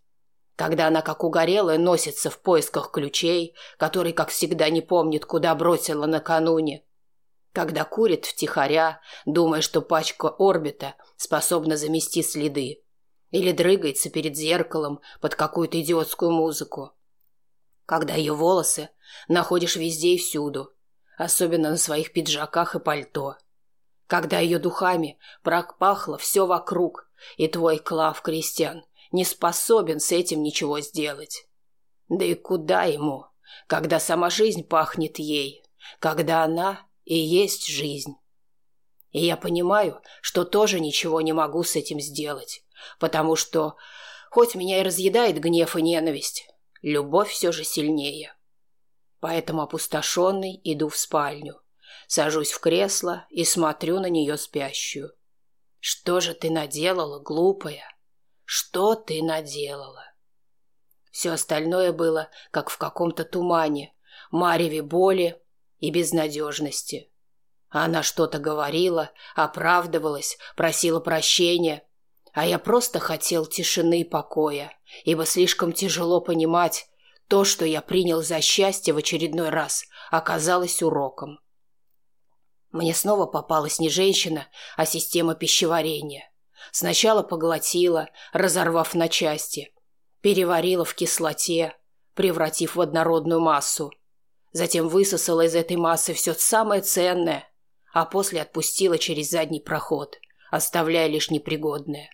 Когда она, как угорелая, носится в поисках ключей, который, как всегда, не помнит, куда бросила накануне. Когда курит втихаря, думая, что пачка орбита способна замести следы или дрыгается перед зеркалом под какую-то идиотскую музыку. Когда ее волосы находишь везде и всюду, особенно на своих пиджаках и пальто. Когда ее духами пропахло все вокруг, и твой Клав Кристиан не способен с этим ничего сделать. Да и куда ему, когда сама жизнь пахнет ей, когда она и есть жизнь? И я понимаю, что тоже ничего не могу с этим сделать потому что, хоть меня и разъедает гнев и ненависть, любовь все же сильнее. Поэтому опустошенный иду в спальню, сажусь в кресло и смотрю на нее спящую. Что же ты наделала, глупая? Что ты наделала? Все остальное было, как в каком-то тумане, мареве боли и безнадежности. Она что-то говорила, оправдывалась, просила прощения, а я просто хотел тишины и покоя, ибо слишком тяжело понимать, то, что я принял за счастье в очередной раз, оказалось уроком. Мне снова попалась не женщина, а система пищеварения. Сначала поглотила, разорвав на части, переварила в кислоте, превратив в однородную массу. Затем высосала из этой массы все самое ценное, а после отпустила через задний проход, оставляя лишь непригодное.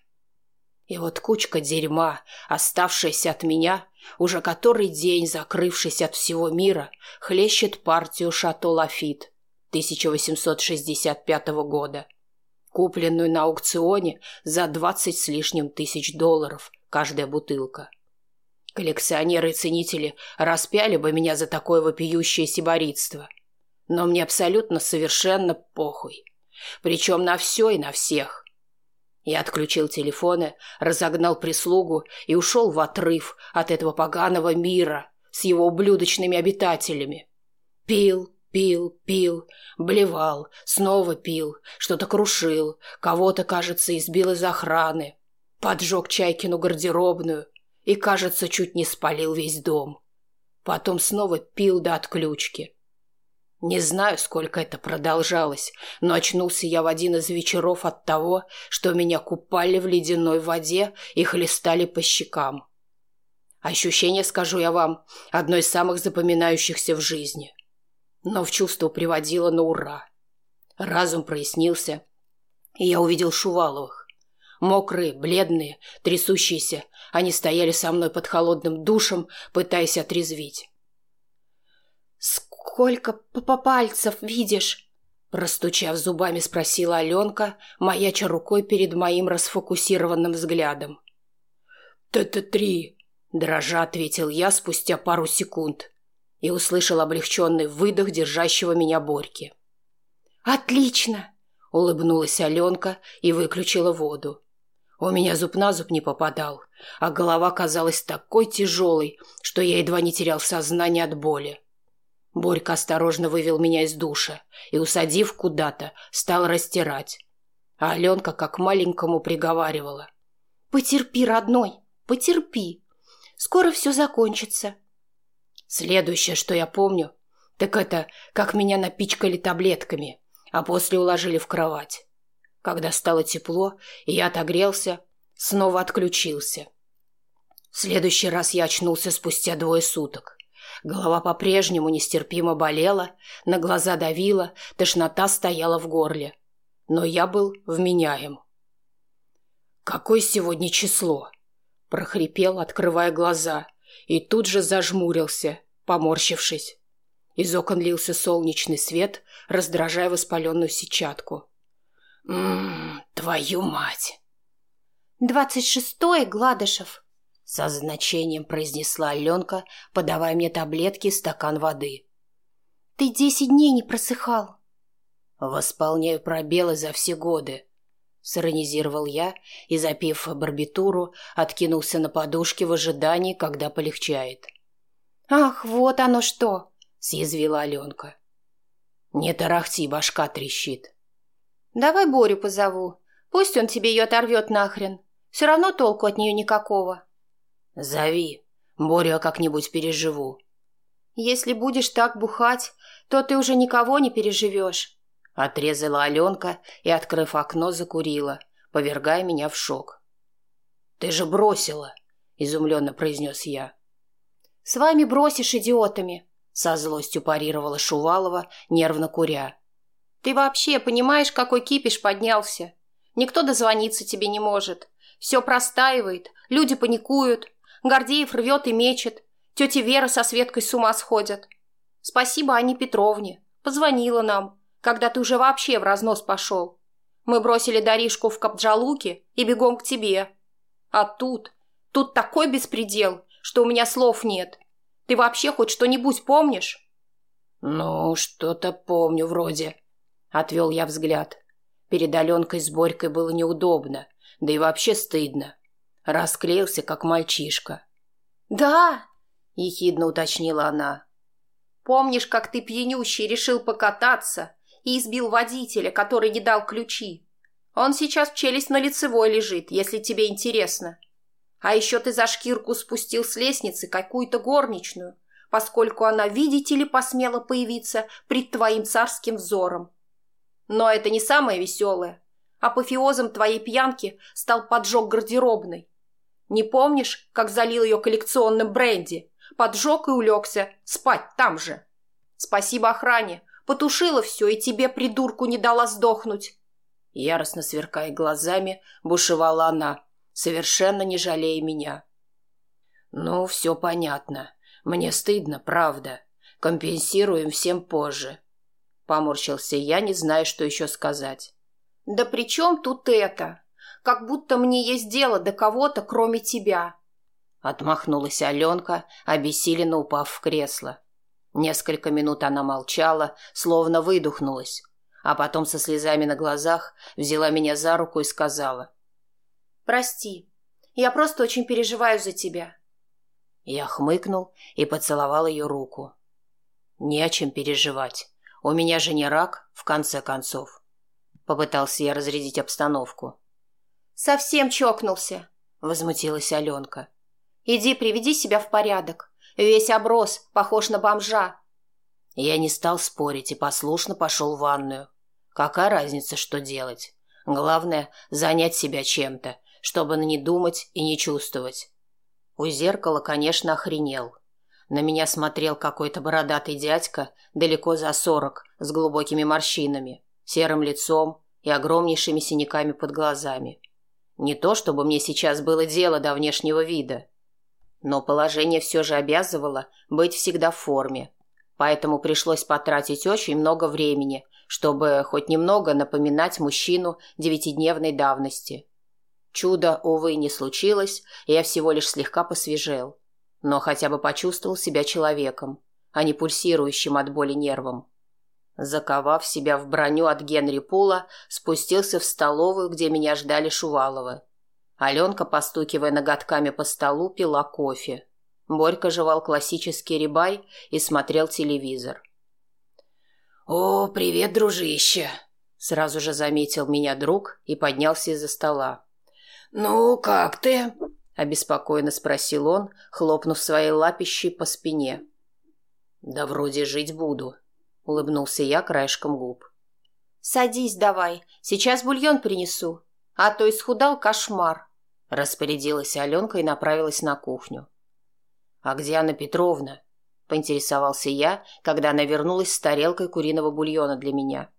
И вот кучка дерьма, оставшаяся от меня, уже который день закрывшись от всего мира, хлещет партию «Шато Лафит» 1865 года. купленную на аукционе за двадцать с лишним тысяч долларов каждая бутылка. Коллекционеры и ценители распяли бы меня за такое вопиющее сиборитство. Но мне абсолютно совершенно похуй. Причем на все и на всех. Я отключил телефоны, разогнал прислугу и ушел в отрыв от этого поганого мира с его ублюдочными обитателями. Пил, пил, пил, блевал, снова пил, что-то крушил, кого-то, кажется, избил из охраны, поджег Чайкину гардеробную и, кажется, чуть не спалил весь дом. Потом снова пил до отключки. Не знаю, сколько это продолжалось, но очнулся я в один из вечеров от того, что меня купали в ледяной воде и хлестали по щекам. Ощущение, скажу я вам, одно из самых запоминающихся в жизни. Но в чувство приводило на ура. Разум прояснился, и я увидел Шуваловых. Мокрые, бледные, трясущиеся, они стояли со мной под холодным душем, пытаясь отрезвить. «Сколько по пальцев видишь?» Простучав зубами, спросила Аленка, маяча рукой перед моим расфокусированным взглядом. «Т-т-три», — дрожа ответил я спустя пару секунд и услышал облегченный выдох держащего меня Борьки. «Отлично!» — улыбнулась Аленка и выключила воду. У меня зуб на зуб не попадал, а голова казалась такой тяжелой, что я едва не терял сознание от боли. Борька осторожно вывел меня из душа и, усадив куда-то, стал растирать. А Аленка как маленькому приговаривала. «Потерпи, родной, потерпи. Скоро все закончится». Следующее, что я помню, так это, как меня напичкали таблетками, а после уложили в кровать. Когда стало тепло, и я отогрелся, снова отключился. В следующий раз я очнулся спустя двое суток. Голова по-прежнему нестерпимо болела, на глаза давила, тошнота стояла в горле. Но я был вменяем. «Какое сегодня число?» – прохрипел, открывая глаза, и тут же зажмурился, поморщившись. Из окон лился солнечный свет, раздражая воспаленную сетчатку. «Ммм, твою мать!» «Двадцать шестое, Гладышев!» Со значением произнесла Аленка, подавая мне таблетки и стакан воды. «Ты десять дней не просыхал». «Восполняю пробелы за все годы», — сиронизировал я и, запив барбитуру, откинулся на подушке в ожидании, когда полегчает. «Ах, вот оно что!» — съязвила Аленка. «Не тарахти, башка трещит». «Давай Борю позову. Пусть он тебе ее оторвет нахрен. Все равно толку от нее никакого». «Зови. Борю я как-нибудь переживу». «Если будешь так бухать, то ты уже никого не переживешь», — отрезала Аленка и, открыв окно, закурила, повергая меня в шок. «Ты же бросила», — изумленно произнес я. «С вами бросишь идиотами», — со злостью парировала Шувалова, нервно куря. «Ты вообще понимаешь, какой кипиш поднялся? Никто дозвониться тебе не может. Все простаивает, люди паникуют, Гордеев рвет и мечет. Тетя Вера со Светкой с ума сходят. Спасибо Анне Петровне. Позвонила нам, когда ты уже вообще в разнос пошел. Мы бросили Даришку в Капджалуке и бегом к тебе. А тут, тут такой беспредел, что у меня слов нет. Ты вообще хоть что-нибудь помнишь? Ну, что-то помню вроде. Отвел я взгляд. Перед Аленкой с Борькой было неудобно, да и вообще стыдно. Расклеился, как мальчишка. «Да!» – ехидно уточнила она. «Помнишь, как ты пьянющий решил покататься и избил водителя, который не дал ключи? Он сейчас в челюсть на лицевой лежит, если тебе интересно. А еще ты за шкирку спустил с лестницы какую-то горничную, поскольку она, видите ли, посмела появиться пред твоим царским взором. Но это не самое веселое. Апофеозом твоей пьянки стал поджог гардеробной. Не помнишь, как залил ее коллекционным бренди? Поджег и улегся. Спать там же. Спасибо охране. Потушила все и тебе, придурку, не дала сдохнуть. Яростно сверкая глазами, бушевала она, совершенно не жалея меня. Ну, все понятно. Мне стыдно, правда. Компенсируем всем позже. Поморщился я, не зная, что еще сказать. «Да при чем тут это? Как будто мне есть дело до кого-то, кроме тебя». Отмахнулась Аленка, обессиленно упав в кресло. Несколько минут она молчала, словно выдохнулась, а потом со слезами на глазах взяла меня за руку и сказала. «Прости, я просто очень переживаю за тебя». Я хмыкнул и поцеловал ее руку. «Не о чем переживать. У меня же не рак, в конце концов». Попытался я разрядить обстановку. «Совсем чокнулся», — возмутилась Аленка. Иди приведи себя в порядок. Весь оброс, похож на бомжа. Я не стал спорить и послушно пошел в ванную. Какая разница, что делать? Главное – занять себя чем-то, чтобы не думать и не чувствовать. У зеркала, конечно, охренел. На меня смотрел какой-то бородатый дядька, далеко за сорок, с глубокими морщинами, серым лицом и огромнейшими синяками под глазами. Не то, чтобы мне сейчас было дело до внешнего вида – но положение все же обязывало быть всегда в форме, поэтому пришлось потратить очень много времени, чтобы хоть немного напоминать мужчину девятидневной давности. Чудо, увы, не случилось, я всего лишь слегка посвежел, но хотя бы почувствовал себя человеком, а не пульсирующим от боли нервом. Заковав себя в броню от Генри Пула, спустился в столовую, где меня ждали Шуваловы. Аленка, постукивая ноготками по столу, пила кофе. Борька жевал классический рибай и смотрел телевизор. «О, привет, дружище!» Сразу же заметил меня друг и поднялся из-за стола. «Ну, как ты?» – обеспокоенно спросил он, хлопнув своей лапищей по спине. «Да вроде жить буду», – улыбнулся я краешком губ. «Садись давай, сейчас бульон принесу, а то исхудал кошмар», Распорядилась Аленка и направилась на кухню. «А где Анна Петровна?» – поинтересовался я, когда она вернулась с тарелкой куриного бульона для меня.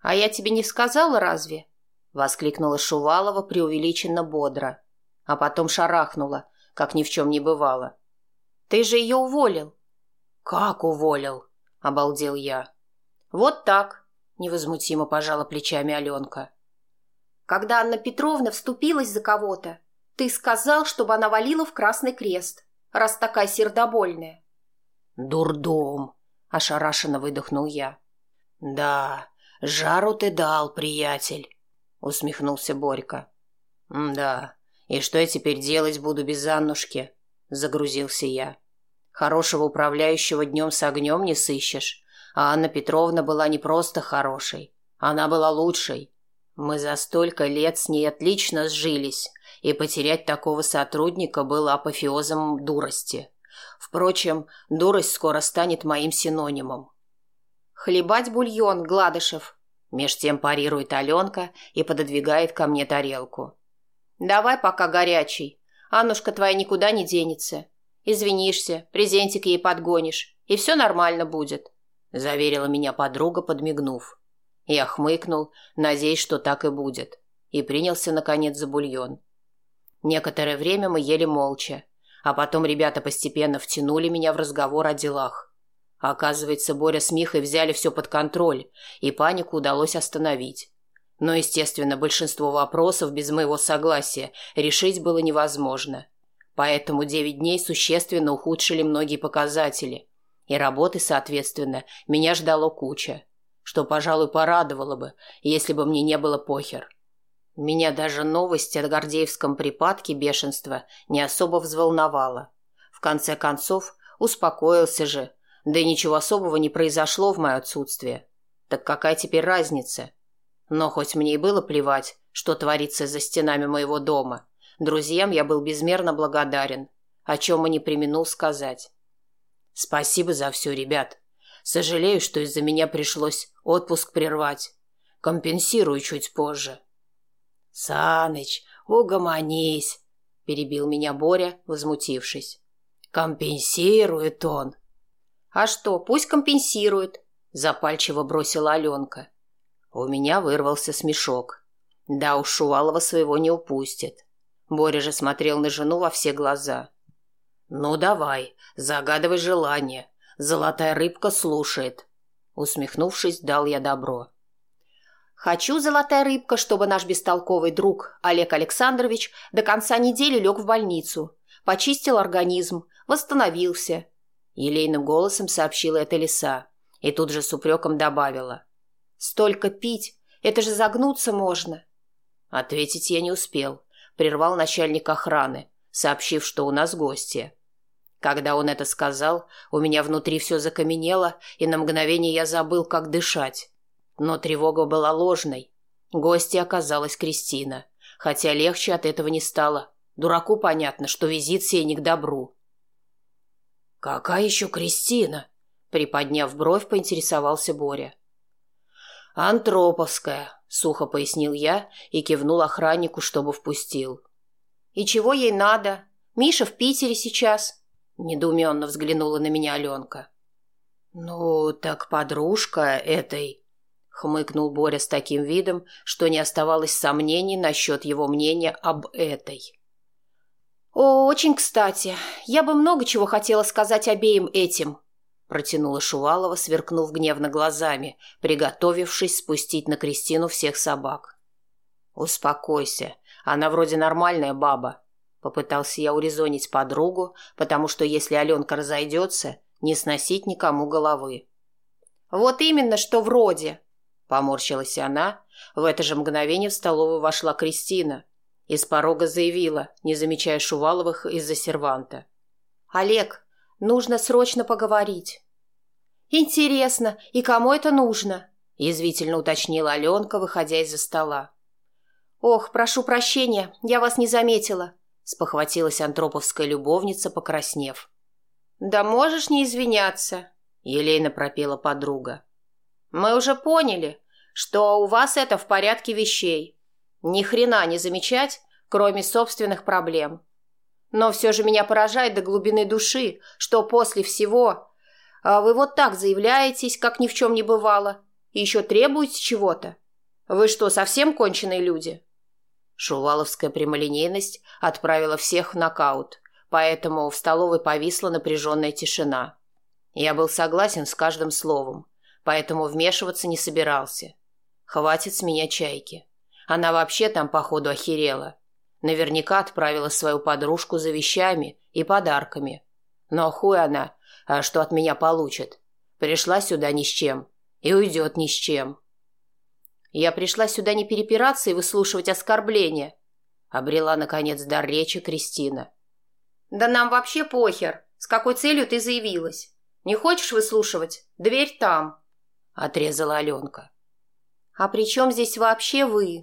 «А я тебе не сказала разве?» – воскликнула Шувалова преувеличенно бодро, а потом шарахнула, как ни в чем не бывало. «Ты же ее уволил!» «Как уволил?» – обалдел я. «Вот так!» – невозмутимо пожала плечами Аленка. «Когда Анна Петровна вступилась за кого-то, ты сказал, чтобы она валила в Красный Крест, раз такая сердобольная. Дурдом, ошарашенно выдохнул я. Да, жару ты дал, приятель, усмехнулся Борька. Да, и что я теперь делать буду без Аннушки? Загрузился я. Хорошего управляющего днем с огнем не сыщешь. А Анна Петровна была не просто хорошей. Она была лучшей. Мы за столько лет с ней отлично сжились, и потерять такого сотрудника было апофеозом дурости. Впрочем, дурость скоро станет моим синонимом. «Хлебать бульон, Гладышев», – меж тем парирует Аленка и пододвигает ко мне тарелку. «Давай пока горячий. Аннушка твоя никуда не денется. Извинишься, презентик ей подгонишь, и все нормально будет», – заверила меня подруга, подмигнув. Я хмыкнул, надеясь, что так и будет, и принялся, наконец, за бульон. Некоторое время мы ели молча, а потом ребята постепенно втянули меня в разговор о делах. Оказывается, Боря с Михой взяли все под контроль, и панику удалось остановить. Но, естественно, большинство вопросов без моего согласия решить было невозможно. Поэтому девять дней существенно ухудшили многие показатели. И работы, соответственно, меня ждало куча. Что, пожалуй, порадовало бы, если бы мне не было похер. Меня даже новость о Гордеевском припадке бешенства не особо взволновала. В конце концов, успокоился же, да и ничего особого не произошло в мое отсутствие. Так какая теперь разница? Но хоть мне и было плевать, что творится за стенами моего дома, друзьям я был безмерно благодарен, о чем и не применул сказать. Спасибо за все, ребят. Сожалею, что из-за меня пришлось отпуск прервать. Компенсирую чуть позже. «Саныч, угомонись!» – перебил меня Боря, возмутившись. «Компенсирует он!» «А что, пусть компенсирует!» – запальчиво бросила Аленка. У меня вырвался смешок. Да уж Шувалова своего не упустит. Боря же смотрел на жену во все глаза. «Ну давай, загадывай желание. Золотая рыбка слушает». Усмехнувшись, дал я добро. Хочу, золотая рыбка, чтобы наш бестолковый друг Олег Александрович до конца недели лег в больницу, почистил организм, восстановился. Елейным голосом сообщила эта лиса и тут же с упреком добавила. «Столько пить! Это же загнуться можно!» Ответить я не успел. Прервал начальник охраны, сообщив, что у нас гости. Когда он это сказал, у меня внутри все закаменело, и на мгновение я забыл, как дышать. Но тревога была ложной. Гостьей оказалась Кристина. Хотя легче от этого не стало. Дураку понятно, что визит сей не к добру. «Какая еще Кристина?» Приподняв бровь, поинтересовался Боря. «Антроповская», — сухо пояснил я и кивнул охраннику, чтобы впустил. «И чего ей надо? Миша в Питере сейчас?» Недоуменно взглянула на меня Аленка. «Ну, так подружка этой...» хмыкнул Боря с таким видом, что не оставалось сомнений насчет его мнения об этой. «О, очень кстати. Я бы много чего хотела сказать обеим этим», протянула Шувалова, сверкнув гневно глазами, приготовившись спустить на Кристину всех собак. «Успокойся. Она вроде нормальная баба», попытался я урезонить подругу, потому что если Аленка разойдется, не сносить никому головы. «Вот именно, что вроде», Поморщилась она. В это же мгновение в столовую вошла Кристина. и с порога заявила, не замечая Шуваловых из-за серванта. «Олег, нужно срочно поговорить». «Интересно, и кому это нужно?» – язвительно уточнила Аленка, выходя из-за стола. «Ох, прошу прощения, я вас не заметила», – спохватилась антроповская любовница, покраснев. «Да можешь не извиняться», – елейно пропела подруга. «Мы уже поняли, что у вас это в порядке вещей. Ни хрена не замечать, кроме собственных проблем. Но все же меня поражает до глубины души, что после всего а вы вот так заявляетесь, как ни в чем не бывало, и еще требуете чего-то. Вы что, совсем конченые люди?» Шуваловская прямолинейность отправила всех в нокаут, поэтому в столовой повисла напряженная тишина. Я был согласен с каждым словом, поэтому вмешиваться не собирался. Хватит с меня чайки. Она вообще там, походу, охерела. Наверняка отправила свою подружку за вещами и подарками. Но хуй она, а что от меня получит? Пришла сюда ни с чем и уйдет ни с чем. Я пришла сюда не перепираться и выслушивать оскорбления. Обрела, наконец, дар речи Кристина. Да нам вообще похер, с какой целью ты заявилась. Не хочешь выслушивать? Дверь там. Отрезала Аленка. «А при чем здесь вообще вы?»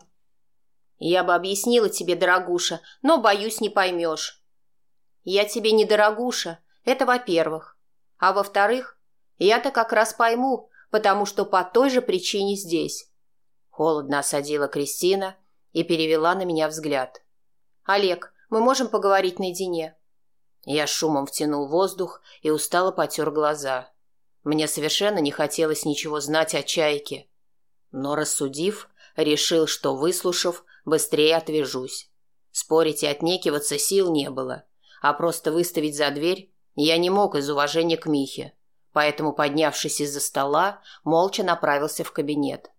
«Я бы объяснила тебе, дорогуша, но, боюсь, не поймешь». «Я тебе не дорогуша, это во-первых. А во-вторых, я-то как раз пойму, потому что по той же причине здесь». Холодно осадила Кристина и перевела на меня взгляд. «Олег, мы можем поговорить наедине?» Я шумом втянул воздух и устало потер глаза. Мне совершенно не хотелось ничего знать о чайке. Но, рассудив, решил, что, выслушав, быстрее отвяжусь. Спорить и отнекиваться сил не было, а просто выставить за дверь я не мог из уважения к Михе, поэтому, поднявшись из-за стола, молча направился в кабинет.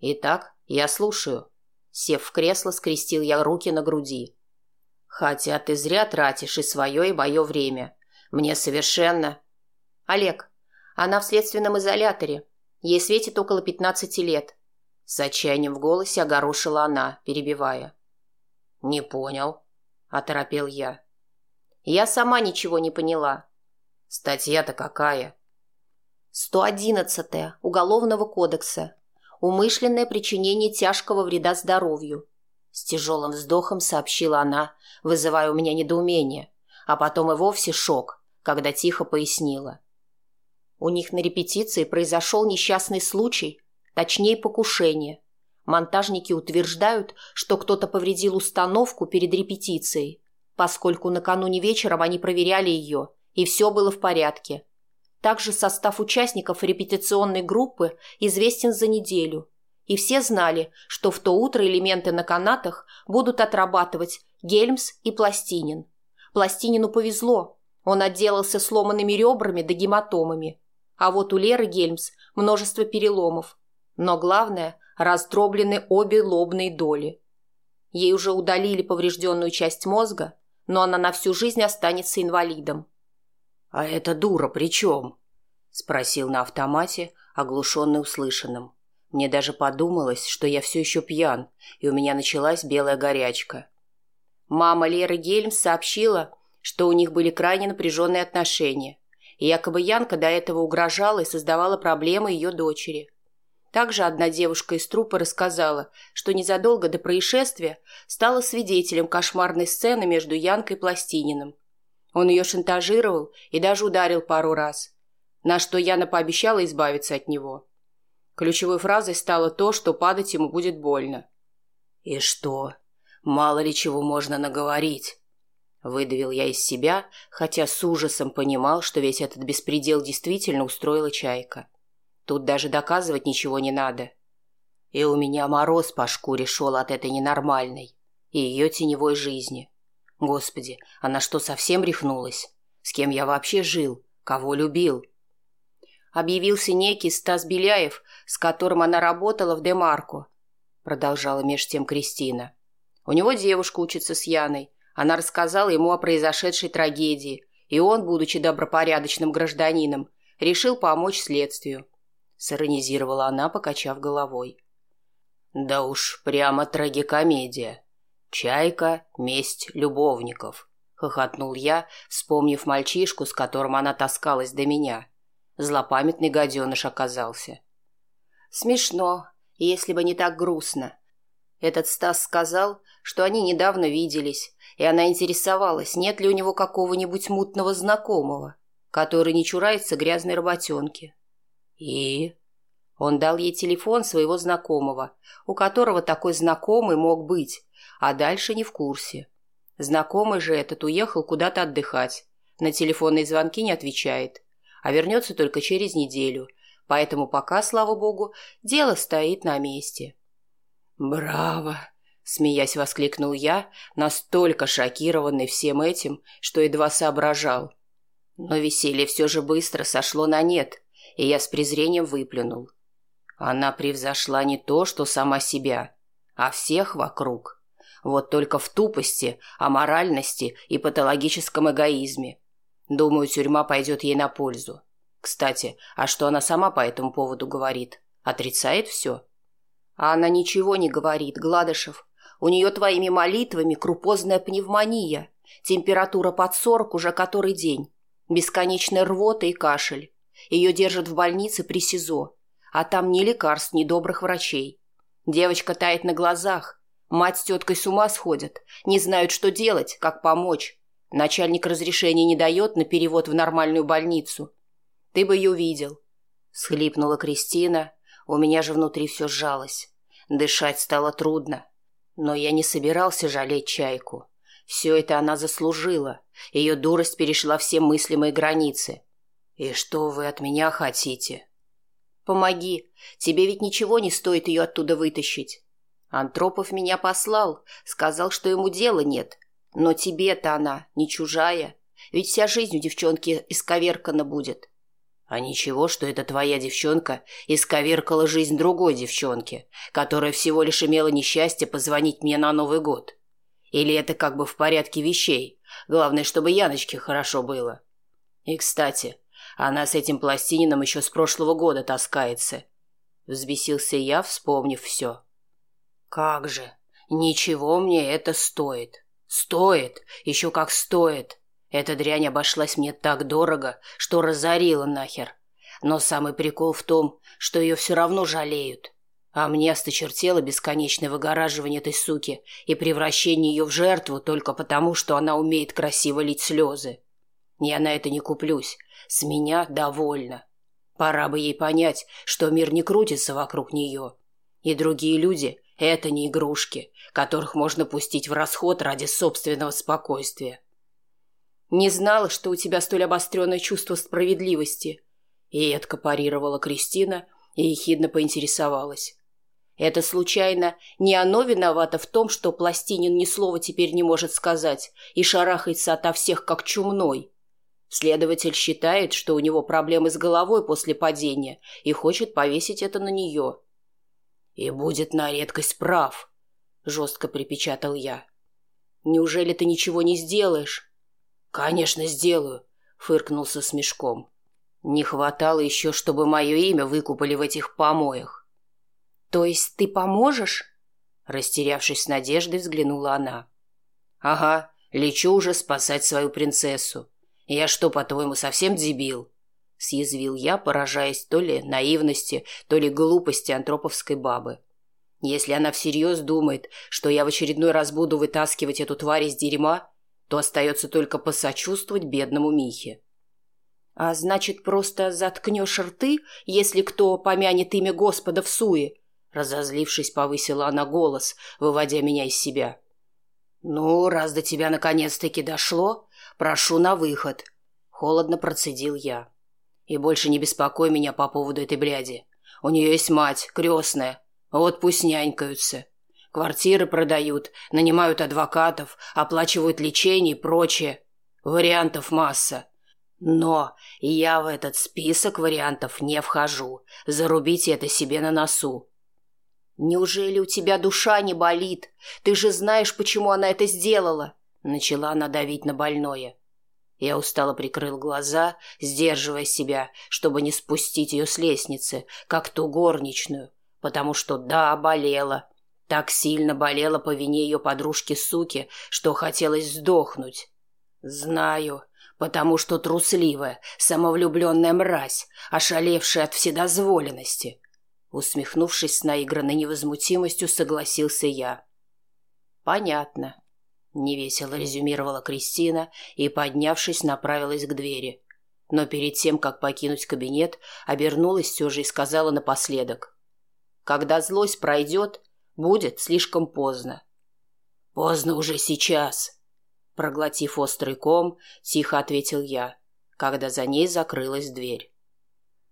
«Итак, я слушаю». Сев в кресло, скрестил я руки на груди. «Хотя ты зря тратишь и свое, и мое время. Мне совершенно...» «Олег, она в следственном изоляторе. Ей светит около пятнадцати лет. С отчаянием в голосе огорошила она, перебивая. «Не понял», — оторопел я. «Я сама ничего не поняла». «Статья-то какая?» «Сто одиннадцатая Уголовного кодекса. Умышленное причинение тяжкого вреда здоровью». С тяжелым вздохом сообщила она, вызывая у меня недоумение, а потом и вовсе шок, когда тихо пояснила. У них на репетиции произошел несчастный случай, точнее покушение. Монтажники утверждают, что кто-то повредил установку перед репетицией, поскольку накануне вечером они проверяли ее, и все было в порядке. Также состав участников репетиционной группы известен за неделю, и все знали, что в то утро элементы на канатах будут отрабатывать Гельмс и Пластинин. Пластинину повезло, он отделался сломанными ребрами да гематомами – а вот у Леры Гельмс множество переломов. Но главное, раздроблены обе лобные доли. Ей уже удалили поврежденную часть мозга, но она на всю жизнь останется инвалидом. «А эта дура при чем?» – спросил на автомате, оглушенный услышанным. Мне даже подумалось, что я все еще пьян, и у меня началась белая горячка. Мама Леры Гельмс сообщила, что у них были крайне напряженные отношения, и якобы Янка до этого угрожала и создавала проблемы ее дочери. Также одна девушка из трупа рассказала, что незадолго до происшествия стала свидетелем кошмарной сцены между Янкой и Пластининым. Он ее шантажировал и даже ударил пару раз, на что Яна пообещала избавиться от него. Ключевой фразой стало то, что падать ему будет больно. «И что? Мало ли чего можно наговорить?» Выдавил я из себя, хотя с ужасом понимал, что весь этот беспредел действительно устроила чайка. Тут даже доказывать ничего не надо. И у меня мороз по шкуре шел от этой ненормальной и ее теневой жизни. Господи, она что, совсем рехнулась? С кем я вообще жил? Кого любил? Объявился некий Стас Беляев, с которым она работала в Демарку, продолжала меж тем Кристина. У него девушка учится с Яной. Она рассказала ему о произошедшей трагедии, и он, будучи добропорядочным гражданином, решил помочь следствию. Сиронизировала она, покачав головой. Да уж, прямо трагикомедия. Чайка — месть любовников. Хохотнул я, вспомнив мальчишку, с которым она таскалась до меня. Злопамятный гаденыш оказался. Смешно, если бы не так грустно. Этот Стас сказал, что они недавно виделись, и она интересовалась, нет ли у него какого-нибудь мутного знакомого, который не чурается грязной работенки. И? Он дал ей телефон своего знакомого, у которого такой знакомый мог быть, а дальше не в курсе. Знакомый же этот уехал куда-то отдыхать, на телефонные звонки не отвечает, а вернется только через неделю, поэтому пока, слава богу, дело стоит на месте. «Браво!» — смеясь воскликнул я, настолько шокированный всем этим, что едва соображал. Но веселье все же быстро сошло на нет, и я с презрением выплюнул. Она превзошла не то, что сама себя, а всех вокруг. Вот только в тупости, аморальности и патологическом эгоизме. Думаю, тюрьма пойдет ей на пользу. Кстати, а что она сама по этому поводу говорит? Отрицает все? А она ничего не говорит, Гладышев. У нее твоими молитвами крупозная пневмония. Температура под сорок уже который день. Бесконечная рвота и кашель. Ее держат в больнице при СИЗО. А там ни лекарств, ни добрых врачей. Девочка тает на глазах. Мать с теткой с ума сходят. Не знают, что делать, как помочь. Начальник разрешения не дает на перевод в нормальную больницу. Ты бы ее видел. Схлипнула Кристина. У меня же внутри все сжалось. Дышать стало трудно. Но я не собирался жалеть чайку. Все это она заслужила. Ее дурость перешла все мыслимые границы. «И что вы от меня хотите?» «Помоги. Тебе ведь ничего не стоит ее оттуда вытащить. Антропов меня послал, сказал, что ему дела нет. Но тебе-то она не чужая. Ведь вся жизнь у девчонки исковеркана будет». «А ничего, что эта твоя девчонка исковеркала жизнь другой девчонки, которая всего лишь имела несчастье позвонить мне на Новый год. Или это как бы в порядке вещей? Главное, чтобы Яночке хорошо было. И, кстати, она с этим пластинином еще с прошлого года таскается. Взбесился я, вспомнив все. Как же, ничего мне это стоит. Стоит, еще как стоит. Эта дрянь обошлась мне так дорого, что разорила нахер. Но самый прикол в том, что ее все равно жалеют. А мне осточертело бесконечное выгораживание этой суки и превращение ее в жертву только потому, что она умеет красиво лить слезы. Я на это не куплюсь, с меня довольно. Пора бы ей понять, что мир не крутится вокруг нее. И другие люди — это не игрушки, которых можно пустить в расход ради собственного спокойствия. «Не знала, что у тебя столь обостренное чувство справедливости», — едко парировала Кристина и ехидно поинтересовалась. «Это, случайно, не оно виновато в том, что Пластинин ни слова теперь не может сказать и шарахается ото всех, как чумной?» Следователь считает, что у него проблемы с головой после падения и хочет повесить это на нее. И будет на редкость прав, жестко припечатал я. Неужели ты ничего не сделаешь? Конечно, сделаю, фыркнул со смешком. Не хватало еще, чтобы мое имя выкупали в этих помоях. То есть ты поможешь? Растерявшись с надеждой, взглянула она. Ага, лечу уже спасать свою принцессу. Я что, по-твоему, совсем дебил? Съязвил я, поражаясь то ли наивности, то ли глупости антроповской бабы. Если она всерьез думает, что я в очередной раз буду вытаскивать эту тварь из дерьма, то остается только посочувствовать бедному Михе. «А значит, просто заткнешь рты, если кто помянет имя Господа в суе?» Разозлившись, повысила она голос, выводя меня из себя. «Ну, раз до тебя наконец-таки дошло, прошу на выход», — холодно процедил я. «И больше не беспокой меня по поводу этой бляди. У нее есть мать, крестная, вот пусть нянькаются. Квартиры продают, нанимают адвокатов, оплачивают лечение и прочее. Вариантов масса. Но я в этот список вариантов не вхожу. Зарубите это себе на носу. «Неужели у тебя душа не болит? Ты же знаешь, почему она это сделала!» Начала она давить на больное. Я устало прикрыл глаза, сдерживая себя, чтобы не спустить ее с лестницы, как ту горничную, потому что, да, болела. Так сильно болела по вине ее подружки-суки, что хотелось сдохнуть. Знаю, потому что трусливая, самовлюбленная мразь, ошалевшая от вседозволенности. Усмехнувшись с наигранной невозмутимостью, согласился я. «Понятно», — невесело резюмировала Кристина и, поднявшись, направилась к двери. Но перед тем, как покинуть кабинет, обернулась все же и сказала напоследок. «Когда злость пройдет, будет слишком поздно». «Поздно уже сейчас», — проглотив острый ком, тихо ответил я, когда за ней закрылась дверь.